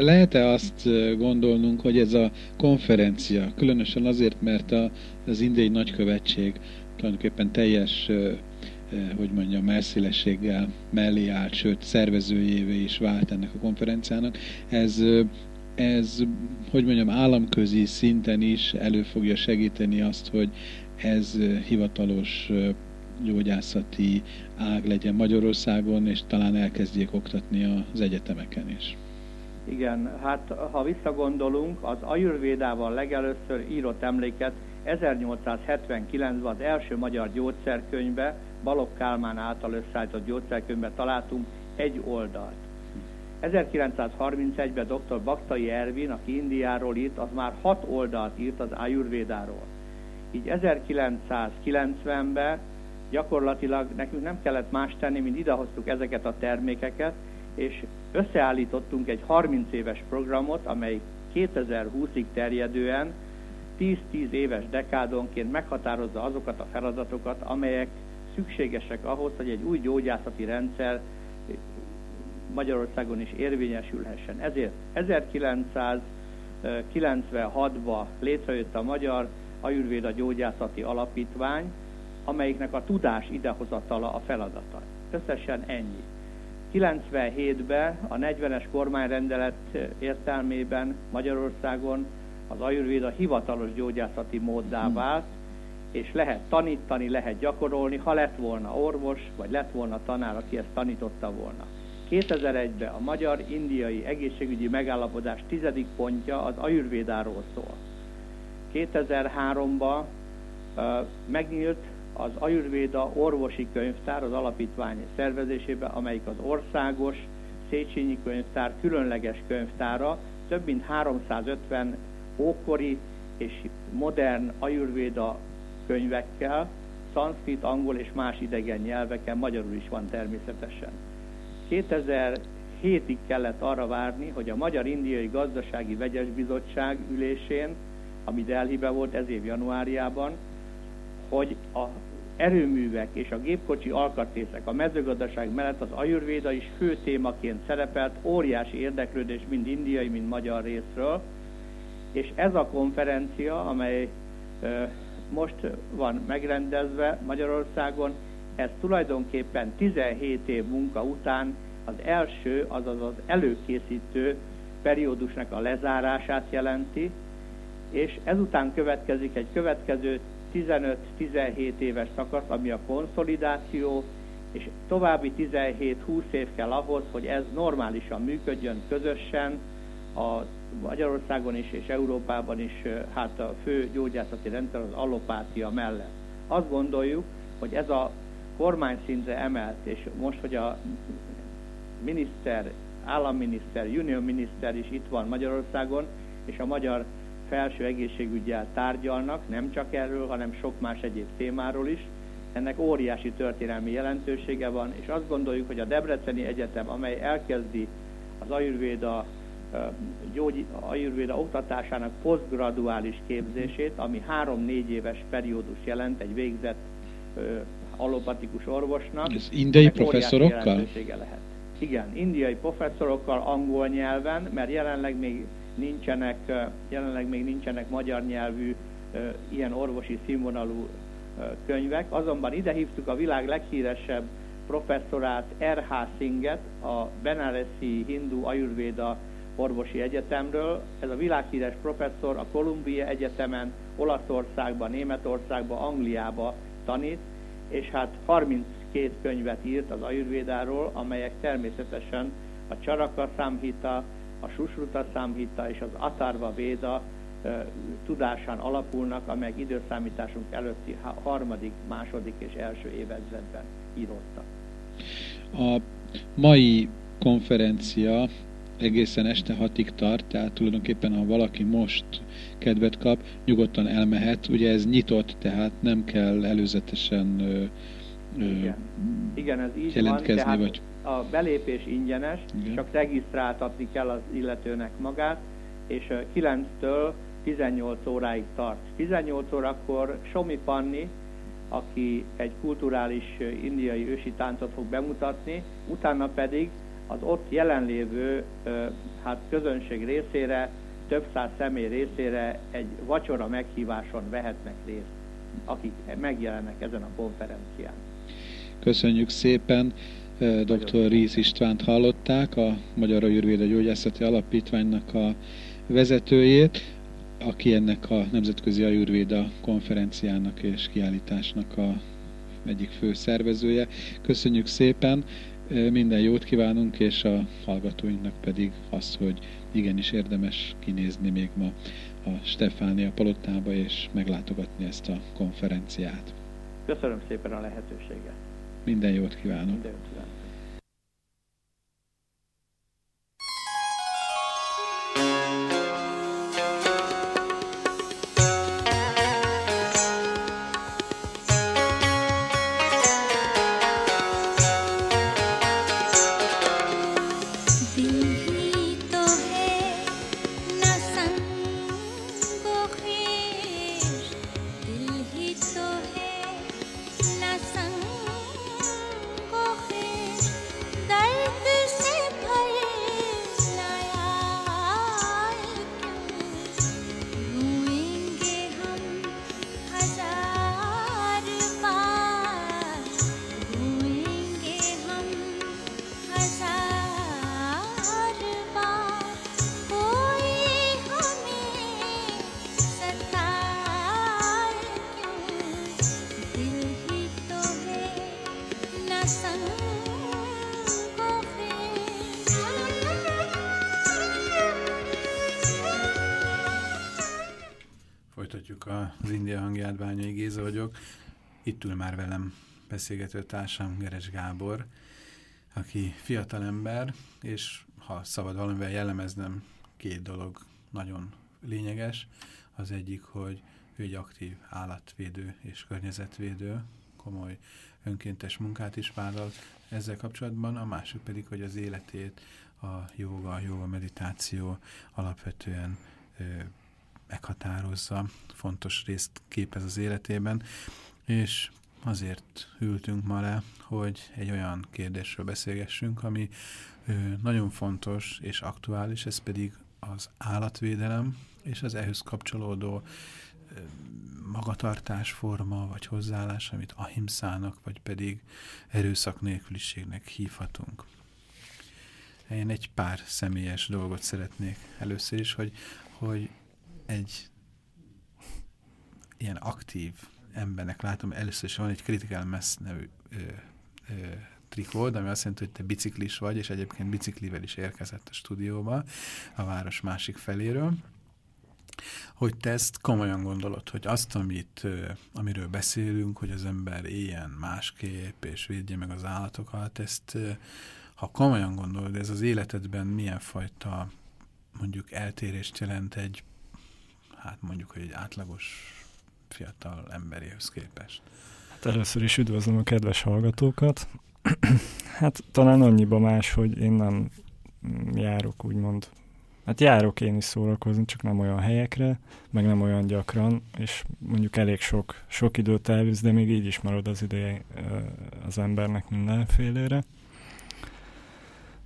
Lehet-e azt gondolnunk, hogy ez a konferencia, különösen azért, mert az indiai nagykövetség tulajdonképpen teljes, hogy mondjam, messzélességgel mellé állt, sőt szervezőjévé is vált ennek a konferenciának, ez, e, ez, hogy mondjam, államközi szinten is elő fogja segíteni azt, hogy ez e, hivatalos gyógyászati ág legyen Magyarországon, és talán elkezdjék oktatni az egyetemeken is. Igen, hát ha visszagondolunk, az Ayurvédával legelőször írott emléket 1879-ben az első magyar gyógyszerkönyvbe, Balogh Kálmán által összeállított gyógyszerkönyvbe találtunk egy oldalt. 1931-ben dr. Baktai Ervin, aki Indiáról írt, az már hat oldalt írt az Ayurvédáról. Így 1990-ben gyakorlatilag nekünk nem kellett más tenni, mint idehoztuk ezeket a termékeket, és összeállítottunk egy 30 éves programot, amely 2020-ig terjedően 10-10 éves dekádonként meghatározza azokat a feladatokat, amelyek szükségesek ahhoz, hogy egy új gyógyászati rendszer Magyarországon is érvényesülhessen. Ezért 1996-ban létrejött a Magyar Ajurvéda Gyógyászati Alapítvány, amelyiknek a tudás idehozatala a feladata. Összesen ennyi. 97-ben a 40-es kormányrendelet értelmében Magyarországon az ajurvéda hivatalos gyógyászati móddá vált, és lehet tanítani, lehet gyakorolni, ha lett volna orvos, vagy lett volna tanár, aki ezt tanította volna. 2001-ben a magyar-indiai egészségügyi megállapodás tizedik pontja az ajurvédáról szól. 2003-ban uh, megnyílt az Ajurvéda orvosi könyvtár az alapítvány szervezésében, amelyik az országos Széchenyi könyvtár különleges könyvtára több mint 350 ókori és modern ajurvéda könyvekkel, szanszkrit, angol és más idegen nyelveken, magyarul is van természetesen. 2007-ig kellett arra várni, hogy a Magyar-Indiai Gazdasági Vegyes Bizottság ülésén, ami Delhibe volt ez év januárjában, hogy a erőművek és a gépkocsi alkatrészek a mezőgazdaság mellett az ajurvéda is fő témaként szerepelt, óriási érdeklődés mind indiai, mind magyar részről, és ez a konferencia, amely most van megrendezve Magyarországon, ez tulajdonképpen 17 év munka után az első, azaz az előkészítő periódusnak a lezárását jelenti, és ezután következik egy következő 15-17 éves szakasz, ami a konszolidáció, és további 17-20 év kell ahhoz, hogy ez normálisan működjön közösen, a Magyarországon is és Európában is hát a fő gyógyászati rendszer az allopátia mellett. Azt gondoljuk, hogy ez a kormány szintre emelt, és most, hogy a miniszter, államminiszter, union miniszter is itt van Magyarországon, és a magyar felső egészségügyel tárgyalnak, nem csak erről, hanem sok más egyéb témáról is. Ennek óriási történelmi jelentősége van, és azt gondoljuk, hogy a Debreceni Egyetem, amely elkezdi az Ayurvéda gyógy, ajurvéda oktatásának posztgraduális képzését, ami három-négy éves periódus jelent egy végzett allopatikus orvosnak. Ez indiai professzorokkal? Lehet. Igen, indiai professzorokkal angol nyelven, mert jelenleg még nincsenek, jelenleg még nincsenek magyar nyelvű ilyen orvosi színvonalú könyvek, azonban ide hívtuk a világ leghíresebb professzorát R.H. Singet, a Benaresi Hindu Ayurveda orvosi egyetemről. Ez a világhíres professzor a Columbia Egyetemen, Olaszországban, Németországban, Angliába tanít, és hát 32 könyvet írt az Ayurvédáról, amelyek természetesen a Charaka Samhita, a Susruta Samhita és az Atharva Véda tudásán alapulnak, amelyek időszámításunk előtti ha- harmadik, második és első évezredben írottak. A mai konferencia egészen este hatig tart, tehát tulajdonképpen ha valaki most kedvet kap, nyugodtan elmehet. Ugye ez nyitott, tehát nem kell előzetesen ö, ö, Igen. Igen, ez így jelentkezni, van, vagy a belépés ingyenes, Igen. csak regisztráltatni kell az illetőnek magát, és ö, 9-től 18 óráig tart. 18 órakor Somi Panni, aki egy kulturális indiai ősi táncot fog bemutatni, utána pedig az ott jelenlévő hát közönség részére, több száz személy részére egy vacsora meghíváson vehetnek részt, akik megjelennek ezen a konferencián. Köszönjük szépen. Dr. Ríz Istvánt hallották, a Magyar Ajurvéda Gyógyászati Alapítványnak a vezetőjét, aki ennek a Nemzetközi Ajurvéda konferenciának és kiállításnak a egyik fő szervezője. Köszönjük szépen, minden jót kívánunk, és a hallgatóinknak pedig azt, hogy igenis érdemes kinézni még ma a Stefánia palotába és meglátogatni ezt a konferenciát. Köszönöm szépen a lehetőséget. Minden jót kívánok! Minden jót az India hangját, Bányai Géza vagyok. Itt ül már velem beszélgető társam Geres Gábor, aki fiatalember, és ha szabad valamivel jellemeznem, két dolog nagyon lényeges. Az egyik, hogy ő egy aktív állatvédő és környezetvédő, komoly önkéntes munkát is vállal ezzel kapcsolatban, a másik pedig, hogy az életét a joga, a joga meditáció alapvetően meghatározza, fontos részt képez az életében, és azért ültünk ma le, hogy egy olyan kérdésről beszélgessünk, ami nagyon fontos és aktuális, ez pedig az állatvédelem és az ehhez kapcsolódó magatartásforma vagy hozzáállás, amit ahimszának, vagy pedig erőszak nélküliségnek hívhatunk. Én egy pár személyes dolgot szeretnék először is, hogy, hogy egy ilyen aktív embernek látom, először is van egy Critical Mass nevű ö, ö, trikód, ami azt jelenti, hogy te biciklis vagy, és egyébként biciklivel is érkezett a stúdióba a város másik feléről, hogy te ezt komolyan gondolod, hogy azt, amit, amiről beszélünk, hogy az ember éljen másképp, és védje meg az állatokat, ezt, ha komolyan gondolod, ez az életedben milyen fajta mondjuk eltérést jelent egy, hát mondjuk, hogy egy átlagos fiatal emberéhez képest. Hát először is üdvözlöm a kedves hallgatókat. hát talán annyiba más, hogy én nem járok úgymond, hát járok én is szórakozni, csak nem olyan helyekre, meg nem olyan gyakran, és mondjuk elég sok, sok időt elvisz, de még így is marad az ideje az embernek mindenfélére.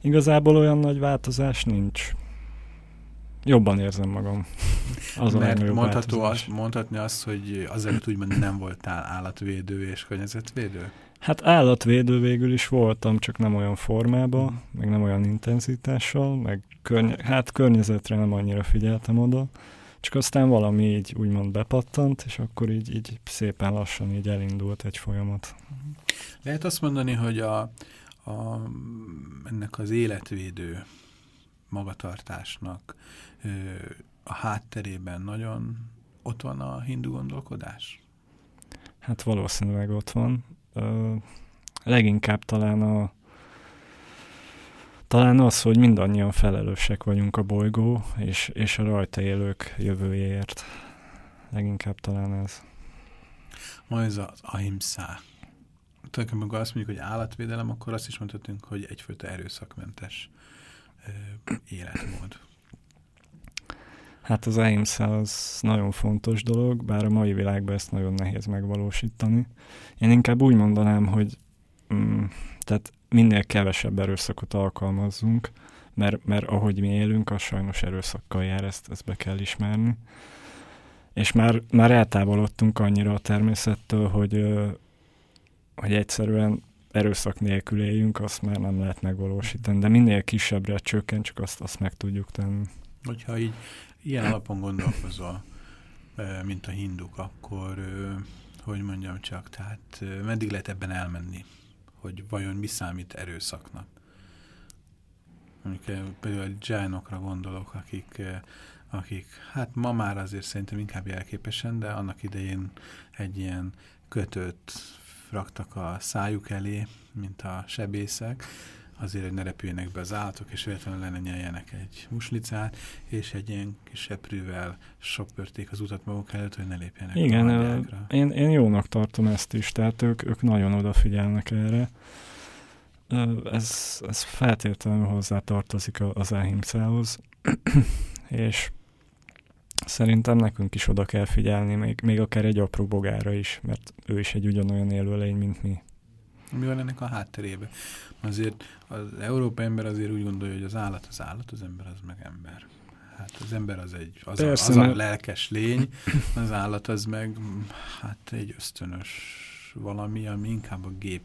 Igazából olyan nagy változás nincs. Jobban érzem magam. Az a Mert mondható azt, mondhatni azt, hogy azelőtt úgymond nem voltál állatvédő és környezetvédő? Hát állatvédő végül is voltam, csak nem olyan formában, meg nem olyan intenzitással, meg környe- hát környezetre nem annyira figyeltem oda, csak aztán valami így úgymond bepattant, és akkor így, így szépen lassan így elindult egy folyamat. Lehet azt mondani, hogy a, a, ennek az életvédő magatartásnak a hátterében nagyon ott van a hindu gondolkodás? Hát valószínűleg ott van. Ö, leginkább talán a talán az, hogy mindannyian felelősek vagyunk a bolygó és, és a rajta élők jövőjéért. Leginkább talán ez. Ma ez az ahimsa. Tulajdonképpen, amikor azt mondjuk, hogy állatvédelem, akkor azt is mondhatunk, hogy egyfajta erőszakmentes életmód. Hát az ahimsa az nagyon fontos dolog, bár a mai világban ezt nagyon nehéz megvalósítani. Én inkább úgy mondanám, hogy mm, tehát minél kevesebb erőszakot alkalmazzunk, mert, mert ahogy mi élünk, az sajnos erőszakkal jár, ezt, ezt be kell ismerni. És már, már eltávolodtunk annyira a természettől, hogy, hogy egyszerűen erőszak nélkül éljünk, azt már nem lehet megvalósítani, de minél kisebbre csökken, csak azt, azt meg tudjuk tenni. Hogyha így ilyen alapon gondolkozol, mint a hinduk, akkor, hogy mondjam csak, tehát meddig lehet ebben elmenni? Hogy vajon mi számít erőszaknak? Ö, például a dzsánokra gondolok, akik, akik, hát ma már azért szerintem inkább jelképesen, de annak idején egy ilyen kötőt raktak a szájuk elé, mint a sebészek, azért, hogy ne repüljenek be az állatok, és véletlenül lenne nyeljenek egy muslicát, és egy ilyen kis seprűvel söpörték az utat maguk előtt, hogy ne lépjenek Igen, a hangyákra. én, én jónak tartom ezt is, tehát ők, ők nagyon odafigyelnek erre. Ez, ez feltétlenül hozzá tartozik a- az ahimszához, és szerintem nekünk is oda kell figyelni, még, még akár egy apró bogára is, mert ő is egy ugyanolyan élőlény, mint mi. Mi van ennek a hátterébe? Azért az európai ember azért úgy gondolja, hogy az állat az állat, az ember az meg ember. Hát az ember az egy, az, a, Persze, az a mert- lelkes lény, az állat az meg hát egy ösztönös valami, ami inkább a gép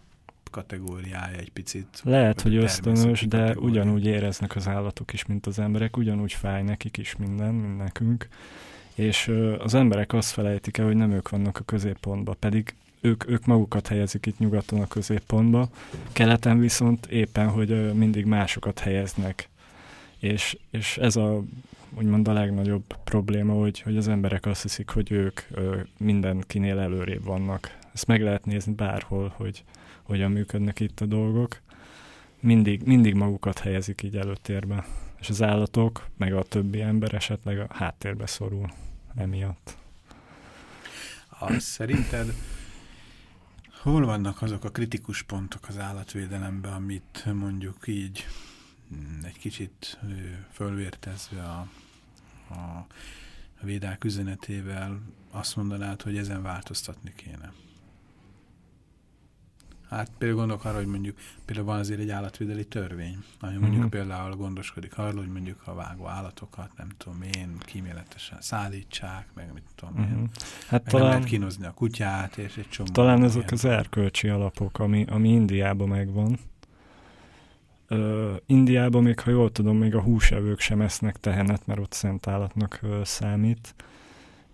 kategóriája egy picit. Lehet, hogy ösztönös, de kategória. ugyanúgy éreznek az állatok is, mint az emberek, ugyanúgy fáj nekik is minden, mint nekünk. És az emberek azt felejtik el, hogy nem ők vannak a középpontban, pedig ők, ők magukat helyezik itt nyugaton a középpontba, keleten viszont éppen, hogy mindig másokat helyeznek. És, és ez a úgymond a legnagyobb probléma, hogy, hogy az emberek azt hiszik, hogy ők ö, mindenkinél előrébb vannak. Ezt meg lehet nézni bárhol, hogy hogyan működnek itt a dolgok. Mindig, mindig magukat helyezik így előtérbe. És az állatok, meg a többi ember esetleg a háttérbe szorul emiatt. A, szerinted hol vannak azok a kritikus pontok az állatvédelemben, amit mondjuk így mm, egy kicsit fölvértezve a, a védák üzenetével azt mondanád, hogy ezen változtatni kéne? Hát például gondolok arra, hogy mondjuk például van azért egy állatvédeli törvény, ami mondjuk Mhm. például gondoskodik arról, hogy mondjuk a vágó állatokat, nem tudom én, kíméletesen szállítsák, meg mit tudom én, Uh-huh. meg Hát nem lehet talán, kínozni a kutyát, és egy csomó. talán ezek ilyen- az erkölcsi alapok, ami, ami Indiában megvan. Ö, Indiában még, ha jól tudom, még a húsevők sem esznek tehenet, mert ott szent állatnak ö, számít.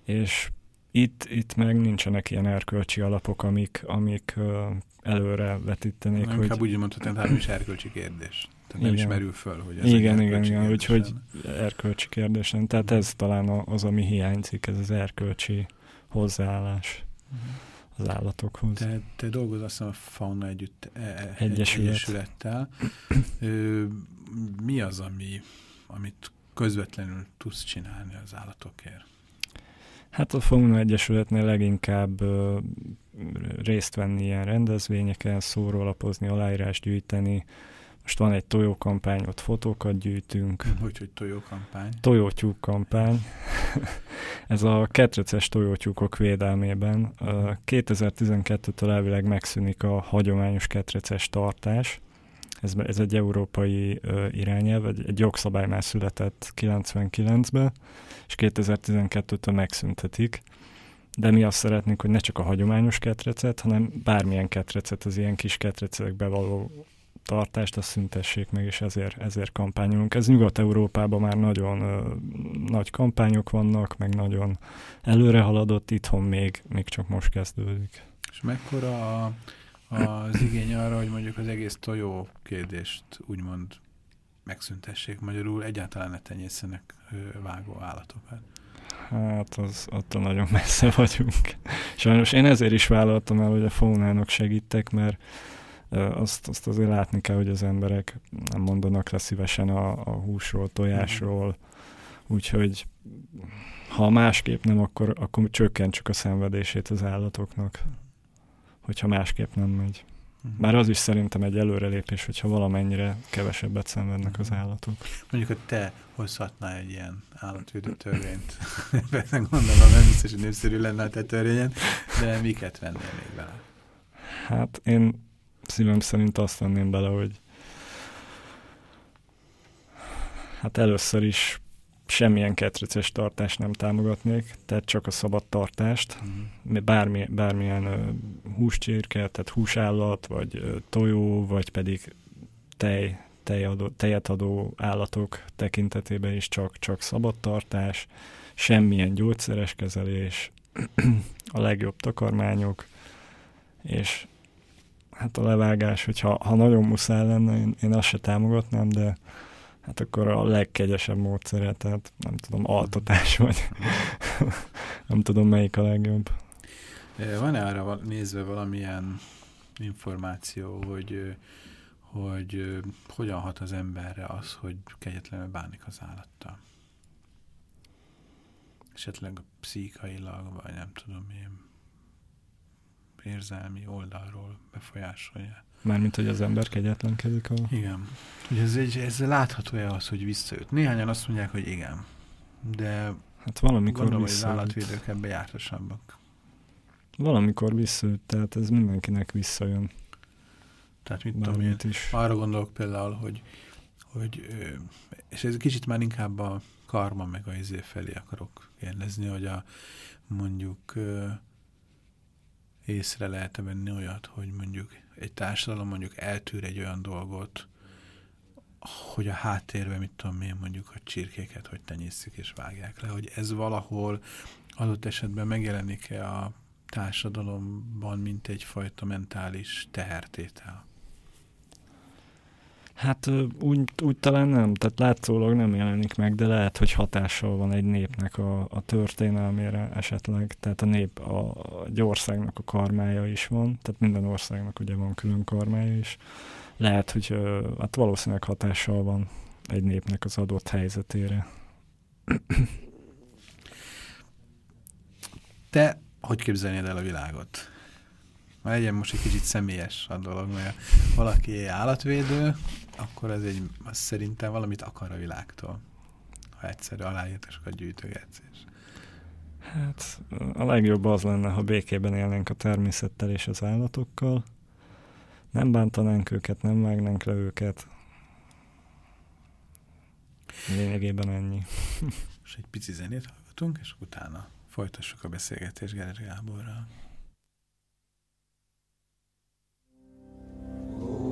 És itt, itt meg nincsenek ilyen erkölcsi alapok, amik, amik előre vetítenék, Nem, hogy... Inkább úgy mondhatnám, hogy nem is erkölcsi kérdés. Tehát nem is Igen. merül föl, hogy ez Igen, egy igen, igen, úgyhogy erkölcsi kérdésen. Tehát ez talán az, ami hiányzik, ez az erkölcsi hozzáállás az állatokhoz. Te, te dolgozol azt a Fauna együtt, e, e, Egyesület. Egyesülettel. Ö, mi az, ami, amit közvetlenül tudsz csinálni az állatokért? Hát a Fauna Egyesületnél leginkább ö, részt venni ilyen rendezvényeken, szórólapozni, aláírás gyűjteni. Most van egy tojókampány, ott fotókat gyűjtünk. Hogy, hogy tojókampány? Tojótyúk kampány. Ez a ketreces tojótyúkok védelmében. Ö, 2012-től elvileg megszűnik a hagyományos ketreces tartás. Ez, ez egy európai ö, irányelv, egy, egy jogszabály már született 99-ben, és 2012-től megszüntetik. De mi azt szeretnénk, hogy ne csak a hagyományos ketrecet, hanem bármilyen ketrecet, az ilyen kis ketrecekbe való tartást, azt szüntessék meg, és ezért, ezért kampányolunk. Ez Nyugat-Európában már nagyon ö, nagy kampányok vannak, meg nagyon előre haladott, itthon még, még csak most kezdődik. És mekkora a, az igény arra, hogy mondjuk az egész tojó kérdést úgymond megszüntessék magyarul, egyáltalán ne tenyészenek vágó állatokat. Hát az attól nagyon messze vagyunk. Sajnos én ezért is vállaltam el, hogy a faunának segítek, mert azt, azt azért látni kell, hogy az emberek nem mondanak le szívesen a, a húsról, tojásról, úgyhogy ha másképp nem, akkor, akkor csökkentsük a szenvedését az állatoknak, hogyha másképp nem megy. Már az is szerintem egy előrelépés, hogyha valamennyire kevesebbet szenvednek az állatok. Mondjuk, hogy te hozhatnál egy ilyen állatvédő törvényt. Persze gondolom, nem biztos, hogy népszerű lenne a te törvényed, de miket vennél még bele? Hát én szívem szerint azt venném bele, hogy hát először is semmilyen ketreces tartást nem támogatnék, tehát csak a szabad tartást, Mhm. bármi, bármilyen ö, húscsirke, tehát húsállat, vagy tojó, vagy pedig tej, tejadó, tejet adó állatok tekintetében is csak, csak szabad tartás, semmilyen gyógyszeres kezelés, a legjobb takarmányok, és hát a levágás, hogyha ha nagyon muszáj lenne, én, én azt se támogatnám, de hát akkor a legkegyesebb módszere, tehát nem tudom, altatás vagy nem tudom melyik a legjobb. Van-e arra nézve valamilyen információ, hogy, hogy hogyan hat az emberre az, hogy kegyetlenül bánik az állattal? Esetleg pszichailag, vagy nem tudom én, érzelmi oldalról befolyásolja. Mármint, hogy az ember kegyetlenkedik a... Igen. Ugye ez, egy, ez látható-e az, hogy visszajött? Néhányan azt mondják, hogy igen. De Hát valamikor gondolom, hogy az visszajött. állatvédők ebbe jártasabbak. Valamikor visszajött, tehát ez mindenkinek visszajön. Tehát mit tudom én, Bármit is. arra gondolok például, hogy, hogy és ez kicsit már inkább a karma meg a izé felé akarok kérdezni, hogy a mondjuk észre lehet-e venni olyat, hogy mondjuk egy társadalom mondjuk eltűr egy olyan dolgot, hogy a háttérben, mit tudom én, mondjuk a csirkéket, hogy tenyészük és vágják le, hogy ez valahol adott esetben megjelenik-e a társadalomban, mint egyfajta mentális tehertétel. Hát úgy, úgy talán nem, tehát látszólag nem jelenik meg, de lehet, hogy hatással van egy népnek a, a történelmére esetleg. Tehát a nép, a, egy országnak a karmája is van, tehát minden országnak ugye van külön karmája is. Lehet, hogy hát valószínűleg hatással van egy népnek az adott helyzetére. Te hogy képzelnéd el a világot? Már legyen most egy kicsit személyes a dolog, mert valaki állatvédő, akkor ez egy, az szerintem valamit akar a világtól. Ha egyszerű aláírtasokat gyűjtögetsz. És... Hát a legjobb az lenne, ha békében élnénk a természettel és az állatokkal. Nem bántanánk őket, nem vágnánk le őket. Lényegében ennyi. és egy pici zenét hallgatunk, és utána folytassuk a beszélgetést Gerer Gáborral. Ah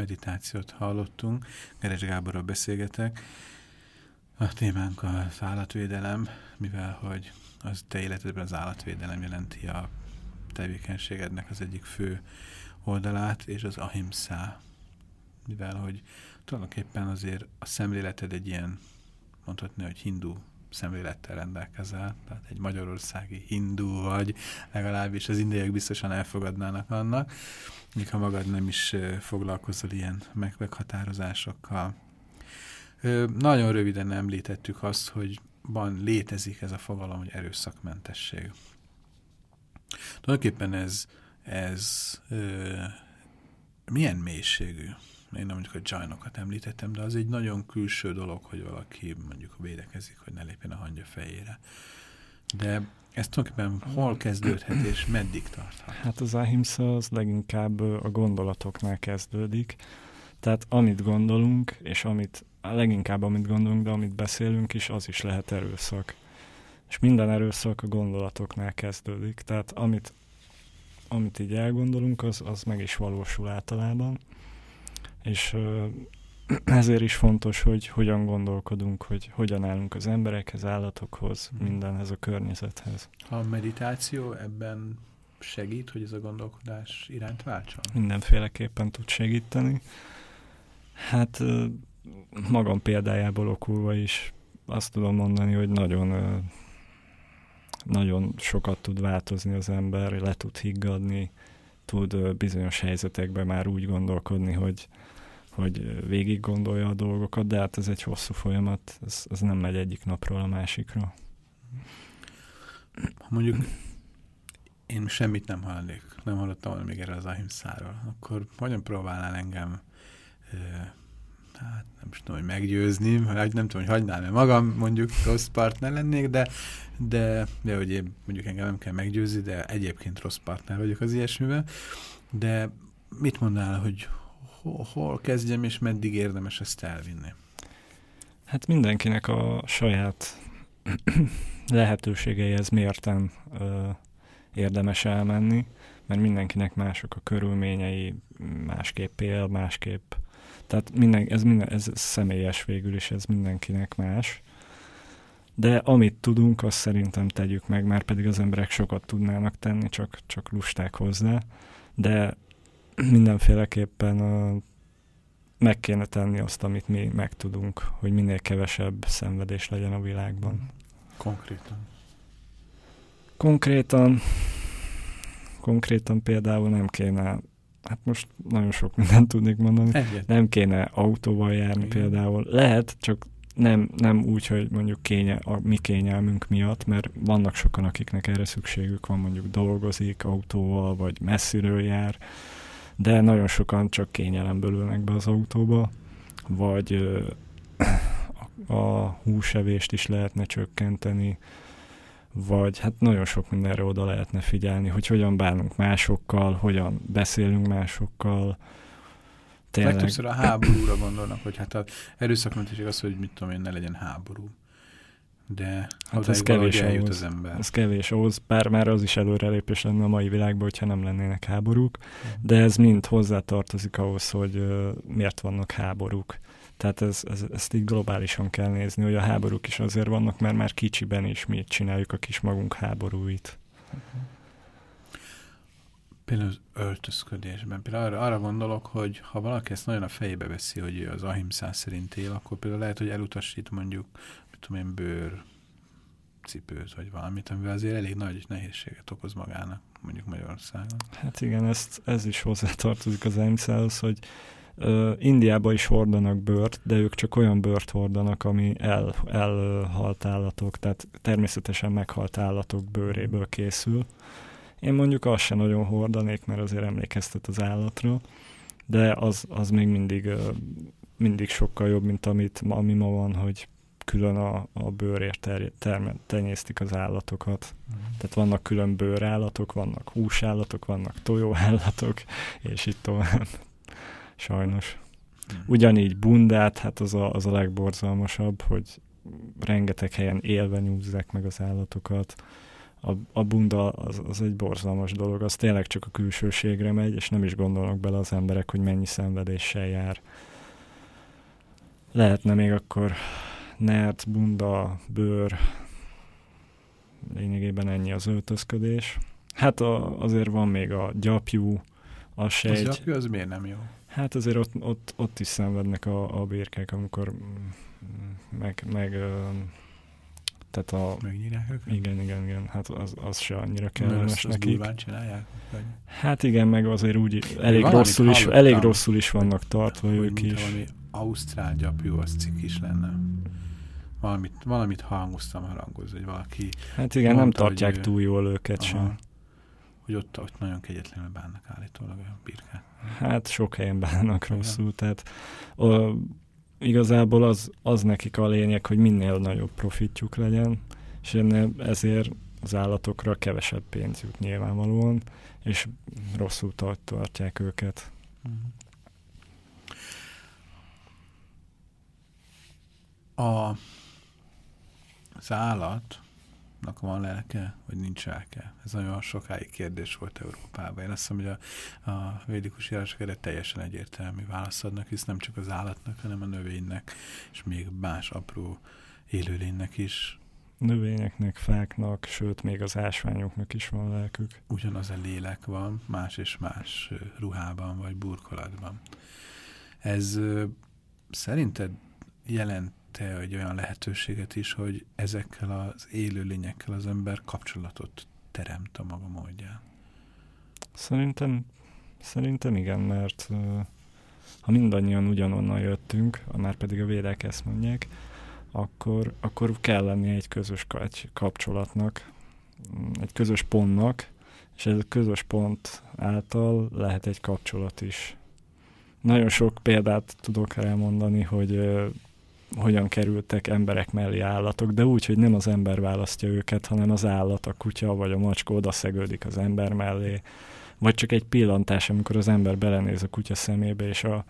meditációt hallottunk. Geres Gáborral beszélgetek. A témánk az állatvédelem, mivel hogy az te életedben az állatvédelem jelenti a tevékenységednek az egyik fő oldalát, és az ahimsa, mivel hogy tulajdonképpen azért a szemléleted egy ilyen, mondhatni, hogy hindu szemlélettel rendelkezel, tehát egy magyarországi hindu vagy, legalábbis az indiaiak biztosan elfogadnának annak, míg ha magad nem is foglalkozol ilyen meghatározásokkal. Nagyon röviden említettük azt, hogy van, létezik ez a fogalom, hogy erőszakmentesség. Tulajdonképpen ez, ez milyen mélységű? Én nem mondjuk a csajnokat említettem, de az egy nagyon külső dolog, hogy valaki mondjuk védekezik, hogy ne lépjen a hangja fejére. De ez tulajdonképpen hol kezdődhet és meddig tarthat? Hát az ahimsa az leginkább a gondolatoknál kezdődik. Tehát amit gondolunk, és amit leginkább amit gondolunk, de amit beszélünk is, az is lehet erőszak. És minden erőszak a gondolatoknál kezdődik. Tehát amit, amit így elgondolunk, az, az meg is valósul általában. És ezért is fontos, hogy hogyan gondolkodunk, hogy hogyan állunk az emberekhez, állatokhoz, hmm. mindenhez a környezethez. A meditáció ebben segít, hogy ez a gondolkodás iránt váltson? Mindenféleképpen tud segíteni. Hát magam példájából okulva is azt tudom mondani, hogy nagyon, nagyon sokat tud változni az ember, le tud higgadni, tud bizonyos helyzetekben már úgy gondolkodni, hogy, hogy végig gondolja a dolgokat, de hát ez egy hosszú folyamat, ez, ez nem megy egyik napról a másikra. Mondjuk én semmit nem hallanék, nem hallottam még erre az ahimszáról, akkor hogyan próbálnál engem hát nem is tudom, hogy meggyőzni, nem tudom, hogy hagynám-e magam, mondjuk rossz partner lennék, de, de, de hogy én mondjuk engem nem kell meggyőzni, de egyébként rossz partner vagyok az ilyesmivel, de mit mondál, hogy hol, kezdjem, és meddig érdemes ezt elvinni? Hát mindenkinek a saját lehetőségeihez mérten ö, érdemes elmenni, mert mindenkinek mások a körülményei, másképp él, másképp tehát minden, ez, minden, ez személyes végül is, ez mindenkinek más. De amit tudunk, azt szerintem tegyük meg, már pedig az emberek sokat tudnának tenni, csak, csak lusták hozzá. De mindenféleképpen meg kéne tenni azt, amit mi meg tudunk, hogy minél kevesebb szenvedés legyen a világban. Konkrétan? Konkrétan, konkrétan például nem kéne hát most nagyon sok mindent tudnék mondani. Egyet. Nem kéne autóval járni Igen. például. Lehet, csak nem, nem úgy, hogy mondjuk kénye, a mi kényelmünk miatt, mert vannak sokan, akiknek erre szükségük van, mondjuk dolgozik autóval, vagy messziről jár, de nagyon sokan csak kényelemből ülnek be az autóba, vagy a húsevést is lehetne csökkenteni, vagy hát nagyon sok mindenre oda lehetne figyelni, hogy hogyan bánunk másokkal, hogyan beszélünk másokkal. Tényleg. Legtöbbször a háborúra gondolnak, hogy hát az erőszakmentesség az, hogy mit tudom én, ne legyen háború. De hát ez kevés ahhoz, az ember. Ez kevés ahhoz, bár már az is előrelépés lenne a mai világban, hogyha nem lennének háborúk, de ez mind hozzátartozik ahhoz, hogy uh, miért vannak háborúk. Tehát ez, ez, ezt így globálisan kell nézni, hogy a háborúk is azért vannak, mert már kicsiben is mi csináljuk a kis magunk háborúit. Például az öltözködésben. Például arra, arra gondolok, hogy ha valaki ezt nagyon a fejébe veszi, hogy az ahimszás szerint él, akkor például lehet, hogy elutasít mondjuk, tudom én, bőr cipőt, vagy valamit, amivel azért elég nagy nehézséget okoz magának, mondjuk Magyarországon. Hát igen, ezt, ez is hozzátartozik az ahimszához, hogy Indiában is hordanak bőrt, de ők csak olyan bőrt hordanak, ami el, elhalt állatok, tehát természetesen meghalt állatok bőréből készül. Én mondjuk azt sem nagyon hordanék, mert azért emlékeztet az állatra, de az, az még mindig, mindig sokkal jobb, mint amit, ami ma van, hogy külön a, a bőrért ter, terme, tenyésztik az állatokat. Mm. Tehát vannak külön bőrállatok, vannak húsállatok, vannak tojóállatok, és itt tovább sajnos. Hmm. Ugyanígy bundát, hát az a, az a legborzalmasabb, hogy rengeteg helyen élve nyúzzák meg az állatokat. a, a bunda az, az egy borzalmas dolog, az tényleg csak a külsőségre megy, és nem is gondolnak bele az emberek, hogy mennyi szenvedéssel jár. Lehetne még akkor nert, bunda, bőr, lényegében ennyi az öltözködés. Hát a, azért van még a gyapjú, az se Az gyapjú, az miért nem jó? Hát azért ott, ott, ott is szenvednek a, a birkák, amikor meg, meg tehát a... Megnyírják őket? Igen, igen, igen, hát az, az se annyira kellemes azt, azt nekik. durván csinálják? Vagy, Hát igen, meg azért úgy elég valamit rosszul, is, elég rosszul is vannak tartva hogy ők is. valami ausztrál gyapjú, az cikk is lenne. Valamit, valamit hangoztam harangozni, hogy valaki, Hát igen, nem mondta, hogy tartják ő- túl jól őket Aha. sem. hogy ott, ott nagyon kegyetlenül bánnak állítólag a birkák. Hát sok helyen bánnak rosszul, tehát o, igazából az, az nekik a lényeg, hogy minél nagyobb profitjuk legyen, és ezért az állatokra kevesebb pénz jut nyilvánvalóan, és rosszul tart, tartják őket. A, az állatnak van lelke, vagy nincs lelke? Ez nagyon sokáig kérdés volt Európában. Én azt hiszem, hogy a, a védikus írások erre teljesen egyértelmű választ adnak, hisz nem csak az állatnak, hanem a növénynek, és még más apró élőlénynek is Növényeknek, fáknak, sőt még az ásványoknak is van lelkük. ugyanaz a lélek van, más és más ruhában vagy burkolatban. Ez szerinted jelent-e egy olyan lehetőséget is, hogy ezekkel az élőlényekkel az ember kapcsolatot teremt a maga módján? Szerintem, szerintem igen, mert ha mindannyian ugyanonnan jöttünk, már pedig a védek ezt mondják, akkor, akkor kell lenni egy közös ka- kapcsolatnak, egy közös pontnak, és ez a közös pont által lehet egy kapcsolat is. Nagyon sok példát tudok elmondani, hogy hogyan kerültek emberek mellé állatok, de úgy, hogy nem az ember választja őket, hanem az állat, a kutya vagy a macska oda szegődik az ember mellé, vagy csak egy pillantás, amikor az ember belenéz a kutya szemébe, és a,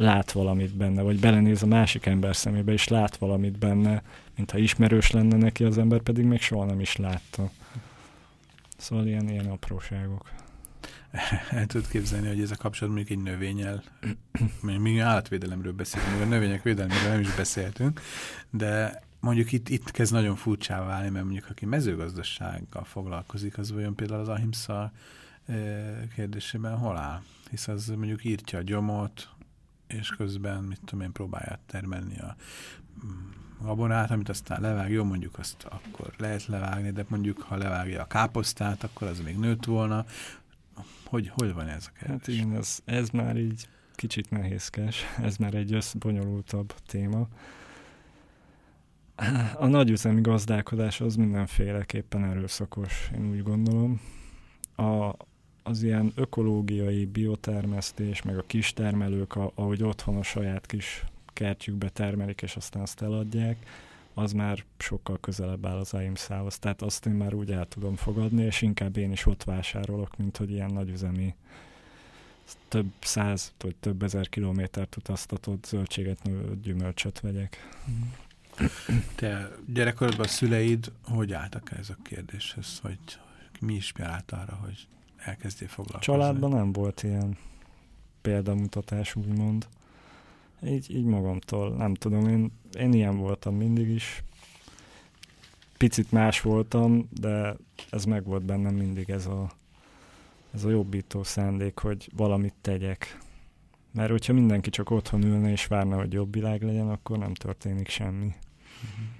lát valamit benne, vagy belenéz a másik ember szemébe, és lát valamit benne, mintha ismerős lenne neki, az ember pedig még soha nem is látta. Szóval ilyen, ilyen apróságok. El tudod képzelni, hogy ez a kapcsolat mondjuk egy növényel, mi állatvédelemről beszélünk, még a növények védelméről nem is beszéltünk, de mondjuk itt, itt kezd nagyon furcsá válni, mert mondjuk aki mezőgazdasággal foglalkozik, az vajon például az ahimsa eh, kérdésében hol áll? Hisz az mondjuk írtja a gyomot, és közben, mit tudom én, próbálja termelni a mm, gabonát, amit aztán levág, jó, mondjuk azt akkor lehet levágni, de mondjuk ha levágja a káposztát, akkor az még nőtt volna. Hogy, hogy van ez a kérdés? Hát igen, ez, ez már így kicsit nehézkes, ez már egy összbonyolultabb téma. A nagyüzemi gazdálkodás az mindenféleképpen erőszakos, én úgy gondolom. A, az ilyen ökológiai biotermesztés, meg a kistermelők, a- ahogy otthon a saját kis kertjükbe termelik, és aztán azt eladják, az már sokkal közelebb áll az AIMSZ-hoz. Tehát azt én már úgy el tudom fogadni, és inkább én is ott vásárolok, mint hogy ilyen nagyüzemi több száz vagy több ezer kilométert utaztatott zöldséget, gyümölcsöt vegyek. Te gyerekkorodban a szüleid hogy álltak ez a kérdéshez, hogy mi inspirált arra, hogy elkezdjél A foglalkozni? családban nem volt ilyen példamutatás, úgymond így, így magamtól, nem tudom, én, én ilyen voltam mindig is. Picit más voltam, de ez meg volt bennem mindig ez a, ez a jobbító szándék, hogy valamit tegyek. Mert hogyha mindenki csak otthon ülne és várna, hogy jobb világ legyen, akkor nem történik semmi. Uh-huh.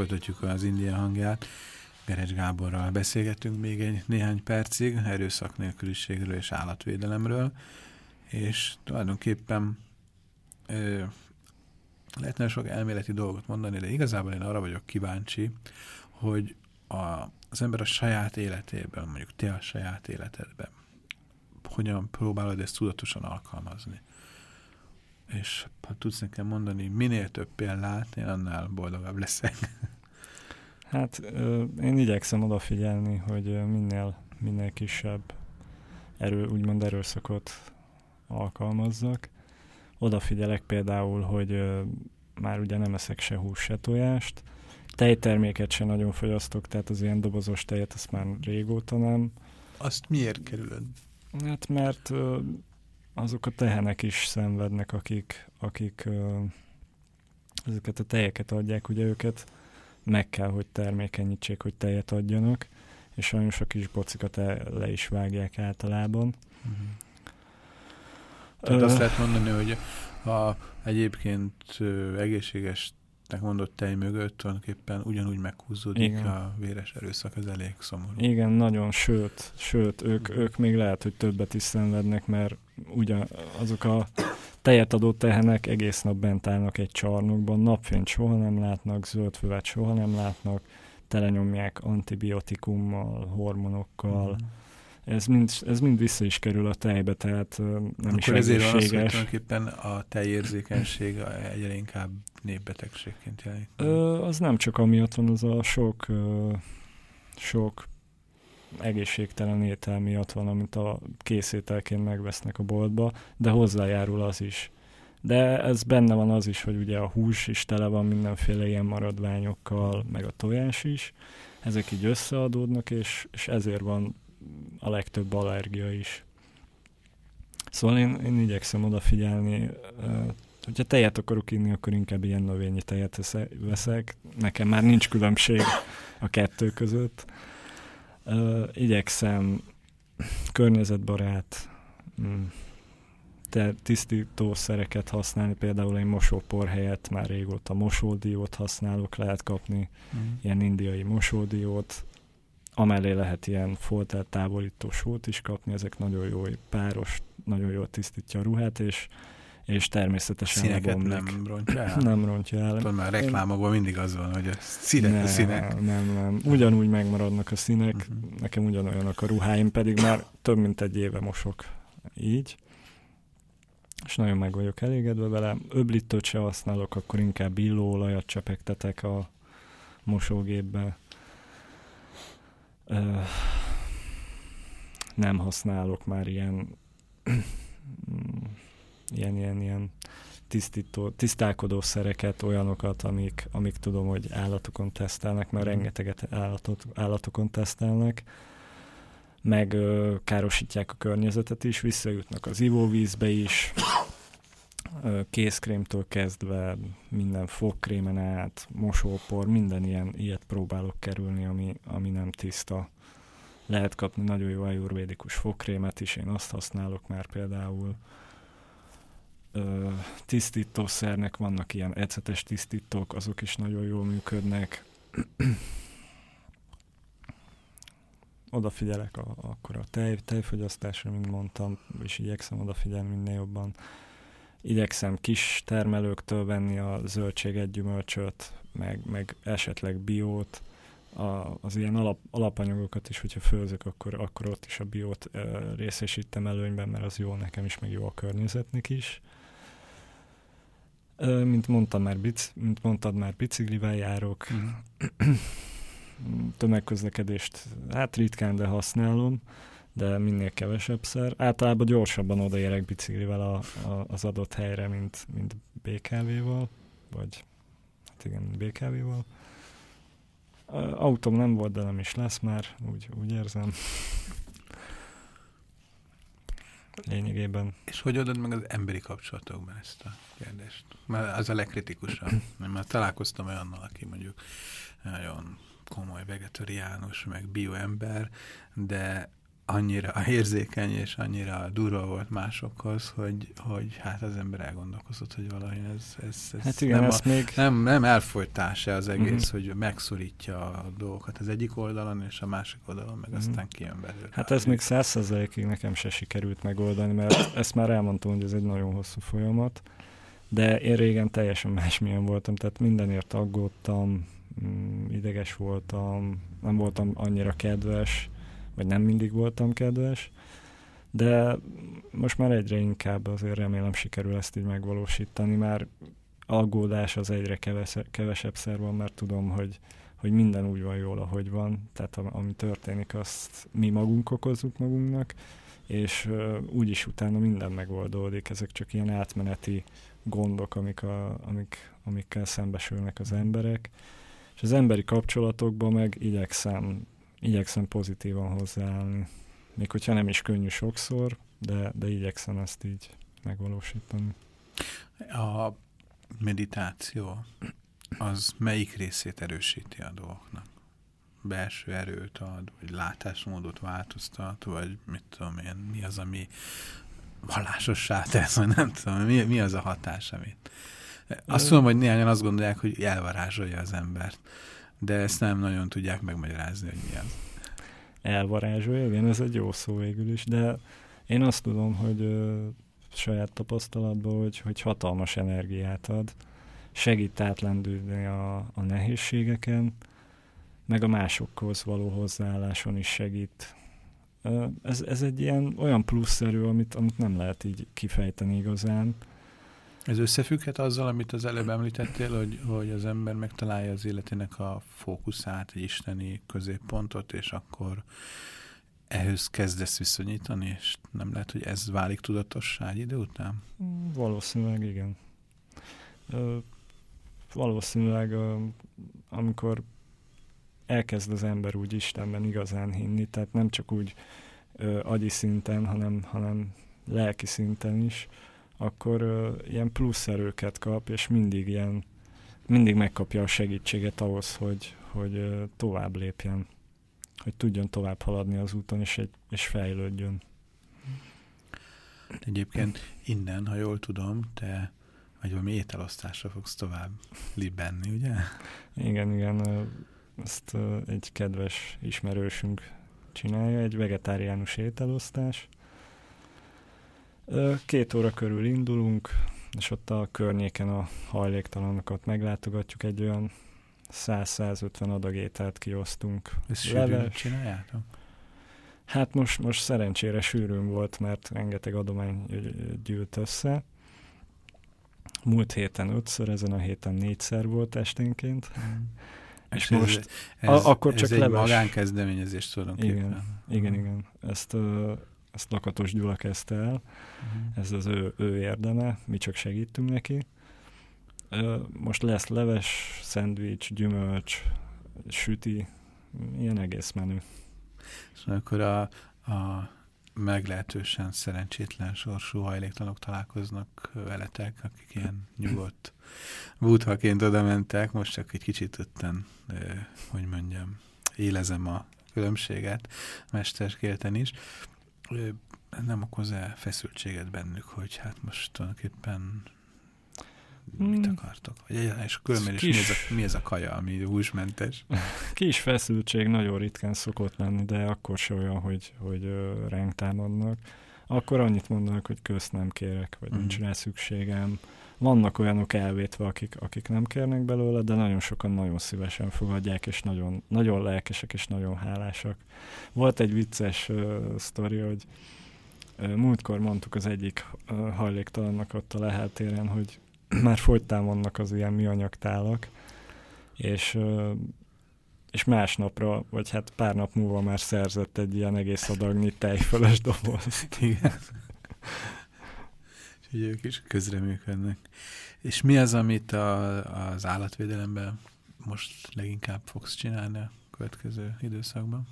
Folytatjuk az India hangját. Gerecs Gáborral beszélgetünk még egy néhány percig erőszak nélküliségről és állatvédelemről, és tulajdonképpen ö, lehetne sok elméleti dolgot mondani, de igazából én arra vagyok kíváncsi, hogy a, az ember a saját életében, mondjuk te a saját életedben, hogyan próbálod ezt tudatosan alkalmazni. És ha tudsz nekem mondani minél több példát, én annál boldogabb leszek. Hát én igyekszem odafigyelni, hogy minél, minél kisebb erő, úgymond erőszakot alkalmazzak. Odafigyelek például, hogy már ugye nem eszek se hús, se tojást. Tejterméket se nagyon fogyasztok, tehát az ilyen dobozos tejet azt már régóta nem. Azt miért kerülöd? Hát mert azok a tehenek is szenvednek, akik, akik ö, ezeket a tejeket adják, ugye őket meg kell, hogy termékenyítsék, hogy tejet adjanak, és sajnos a kis bocikat el, le is vágják általában. Uh-huh. Tehát Ö, azt lehet mondani, hogy a egyébként ö, egészségesnek mondott tej mögött tulajdonképpen ugyanúgy meghúzódik Igen. a véres erőszak, ez elég szomorú. Igen, nagyon, sőt, sőt ők, ők még lehet, hogy többet is szenvednek, mert ugyan azok a tejet adó tehenek egész nap bent állnak egy csarnokban, napfényt soha nem látnak, zöldfüvet soha nem látnak, telenyomják antibiotikummal, hormonokkal, Mhm. Ez mind, ez mind vissza is kerül a tejbe, tehát nem is Akkor ezért van az, egészséges. tulajdonképpen a tejérzékenység egyre inkább népbetegségként jelenik. Ö, az nem csak amiatt van, az a sok, ö, sok egészségtelen étel miatt van, amit a készételként megvesznek a boltba, de hozzájárul az is. De ez benne van az is, hogy ugye a hús is tele van mindenféle ilyen maradványokkal, meg a tojás is. Ezek így összeadódnak, és, és ezért van a legtöbb allergia is. Szóval én, én igyekszem odafigyelni, hogyha tejet akarok inni, akkor inkább ilyen növényi tejet esze- veszek. Nekem már nincs különbség a kettő között. Igyekszem környezetbarát mm, tisztítószereket használni, például egy mosópor helyett már régóta mosódiót használok, lehet kapni Mm. ilyen indiai mosódiót, amellé lehet ilyen foltelt távolító sót is kapni, ezek nagyon jó, páros, nagyon jól tisztítja a ruhát, és, és természetesen Színeket lebomlik. nem rontja el? nem rontja el. Tudod, már a reklámokban mindig az van, hogy a színek, nem, a színek. Nem, nem. Ugyanúgy megmaradnak a színek, Mhm. nekem ugyanolyanak a ruháim, pedig már több mint egy éve mosok így. És nagyon meg vagyok elégedve vele. Öblítőt se használok, akkor inkább illóolajat csepegtetek a mosógépbe. Nem használok már ilyen ilyen, ilyen, ilyen tisztító, tisztálkodó szereket, olyanokat, amik, amik tudom, hogy állatokon tesztelnek, mert Mhm. rengeteget állatot, állatokon tesztelnek, meg ö, károsítják a környezetet is, visszajutnak az ivóvízbe is, kézkrémtől kezdve minden fogkrémen át, mosópor, minden ilyen, ilyet próbálok kerülni, ami, ami nem tiszta. Lehet kapni nagyon jó ajurvédikus fogkrémet is, én azt használok már például. Ö, tisztítószernek vannak ilyen ecetes tisztítók, azok is nagyon jól működnek. Odafigyelek a, akkor a tej, tejfogyasztásra, mint mondtam, és igyekszem odafigyelni minél jobban. Igyekszem kis termelőktől venni a zöldséget, gyümölcsöt, meg, meg esetleg biót, a, az ilyen alap, alapanyagokat is, hogyha főzök, akkor, akkor ott is a biót ö, részesítem előnyben, mert az jó nekem is, meg jó a környezetnek is. Ö, mint, mondtam már, bic, mint mondtad már, biciklivel járok, Mm. tömegközlekedést hát ritkán, de használom, de minél kevesebbszer. Általában gyorsabban odaérek biciklivel a, a, az adott helyre, mint, mint BKV-val, vagy hát igen, BKV-val. Autóm nem volt, de nem is lesz már, úgy, úgy érzem. Lényegében És hogy oldod meg az emberi kapcsolatokban ezt a kérdést? Mert az a legkritikusabb. Mert találkoztam olyannal, aki mondjuk nagyon komoly vegetariánus, meg bioember, de annyira érzékeny és annyira durva volt másokhoz, hogy, hogy hát az ember elgondolkozott, hogy valahogy ez, ez, ez Hát igen, nem, ezt a, még... nem, nem elfolytása az egész, Mhm. hogy megszorítja a dolgokat az egyik oldalon, és a másik oldalon meg Mhm. aztán kijön belőle. Hát ez még százszerzelékig nekem se sikerült megoldani, mert ezt már elmondtam, hogy ez egy nagyon hosszú folyamat, de én régen teljesen másmilyen voltam, tehát mindenért aggódtam, mm, ideges voltam, nem voltam annyira kedves, vagy nem mindig voltam kedves, de most már egyre inkább azért remélem sikerül ezt így megvalósítani, már aggódás az egyre kevese, kevesebb szer van, mert tudom, hogy, hogy minden úgy van jól, ahogy van, tehát am- ami történik, azt mi magunk okozzuk magunknak, és uh, úgyis utána minden megoldódik, ezek csak ilyen átmeneti gondok, amik a, amik, amikkel szembesülnek az emberek, és az emberi kapcsolatokban meg igyekszem, igyekszem pozitívan hozzáállni. Még hogyha nem is könnyű sokszor, de, de igyekszem ezt így megvalósítani. A meditáció az melyik részét erősíti a dolgoknak? Belső erőt ad, vagy látásmódot változtat, vagy mit tudom én, mi az, ami vallásossá tesz, vagy nem tudom, mi, mi az a hatás, amit... Azt tudom, hogy néhányan azt gondolják, hogy elvarázsolja az embert, de ezt nem nagyon tudják megmagyarázni, hogy mi az. elvarázsolja, igen, ez egy jó szó végül is, de én azt tudom, hogy ö, saját tapasztalatból, hogy, hogy hatalmas energiát ad, segít átlendülni a, a nehézségeken, meg a másokhoz való hozzáálláson is segít. Ez, ez egy ilyen olyan pluszerő, amit, amit nem lehet így kifejteni igazán. Ez összefügghet azzal, amit az előbb említettél, hogy, hogy az ember megtalálja az életének a fókuszát, egy isteni középpontot, és akkor ehhez kezdesz viszonyítani, és nem lehet, hogy ez válik tudatossá egy idő után? Valószínűleg igen. Valószínűleg amikor elkezd az ember úgy Istenben igazán hinni, tehát nem csak úgy ö, agyi szinten, hanem, hanem lelki szinten is, akkor ö, ilyen plusz erőket kap, és mindig ilyen, mindig megkapja a segítséget ahhoz, hogy, hogy ö, tovább lépjen, hogy tudjon tovább haladni az úton, és, egy, és fejlődjön. Egyébként innen, ha jól tudom, te vagy valami ételosztásra fogsz tovább libenni, ugye? Igen, igen, ezt egy kedves ismerősünk csinálja, egy vegetáriánus ételosztás. Két óra körül indulunk, és ott a környéken a hajléktalanokat meglátogatjuk, egy olyan 100-150 adag ételt kiosztunk. Ezt sűrűn csináljátok? Hát most, most szerencsére sűrűn volt, mert rengeteg adomány gyűlt össze. Múlt héten ötször, ezen a héten négyszer volt esténként. És ez- most ez, a- akkor ez csak egy leves. magánkezdeményezés tulajdonképpen. Igen, igen, igen. Ezt, ö, ezt Lakatos Gyula kezdte el, Mhm. ez az ő, ő érdeme, mi csak segítünk neki. Most lesz leves, szendvics, gyümölcs, süti, ilyen egész menü. Szóval akkor a, a meglehetősen szerencsétlen sorsú hajléktalanok találkoznak veletek, akik ilyen nyugodt búthaként oda mentek, most csak egy kicsit ötten, hogy mondjam, élezem a különbséget mesterkélten is. Nem okoz-e feszültséget bennük, hogy hát most tulajdonképpen mit Hmm. akartok? Vagy egyáltalán, és különben is mi Kis- ez, a, mi ez a kaja, ami húsmentes? Kis feszültség nagyon ritkán szokott lenni, de akkor se olyan, hogy, hogy ránk támadnak. Akkor annyit mondanak, hogy közt nem kérek, vagy nincs Mhm. rá szükségem. Vannak olyanok elvétve, akik, akik nem kérnek belőle, de nagyon sokan nagyon szívesen fogadják, és nagyon, nagyon lelkesek, és nagyon hálásak. Volt egy vicces uh, sztori, hogy uh, múltkor mondtuk az egyik uh, hajléktalannak ott a Lehel téren, hogy már fogytán vannak az ilyen műanyag tálak, és uh, és másnapra, vagy hát pár nap múlva már szerzett egy ilyen egész adagnyi tejfölös dobozt. Igen. Úgyhogy ők is közreműködnek. És mi az, amit a, az állatvédelemben most leginkább fogsz csinálni a következő időszakban?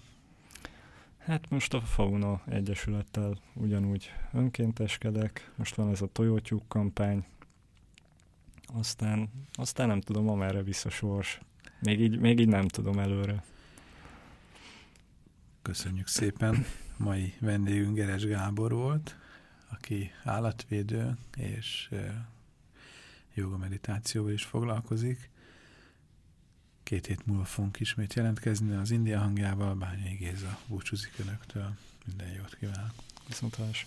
Hát most a Fauna Egyesülettel ugyanúgy önkénteskedek, most van ez a tojótyúk kampány, aztán, aztán nem tudom, amerre visz a sors. Még így, még így nem tudom előre. Köszönjük szépen. Mai vendégünk Geres Gábor volt, aki állatvédő és joga meditációval is foglalkozik. Két hét múlva fogunk ismét jelentkezni az India hangjával. Bányai Géza búcsúzik önöktől. Minden jót kívánok. Viszontlátás.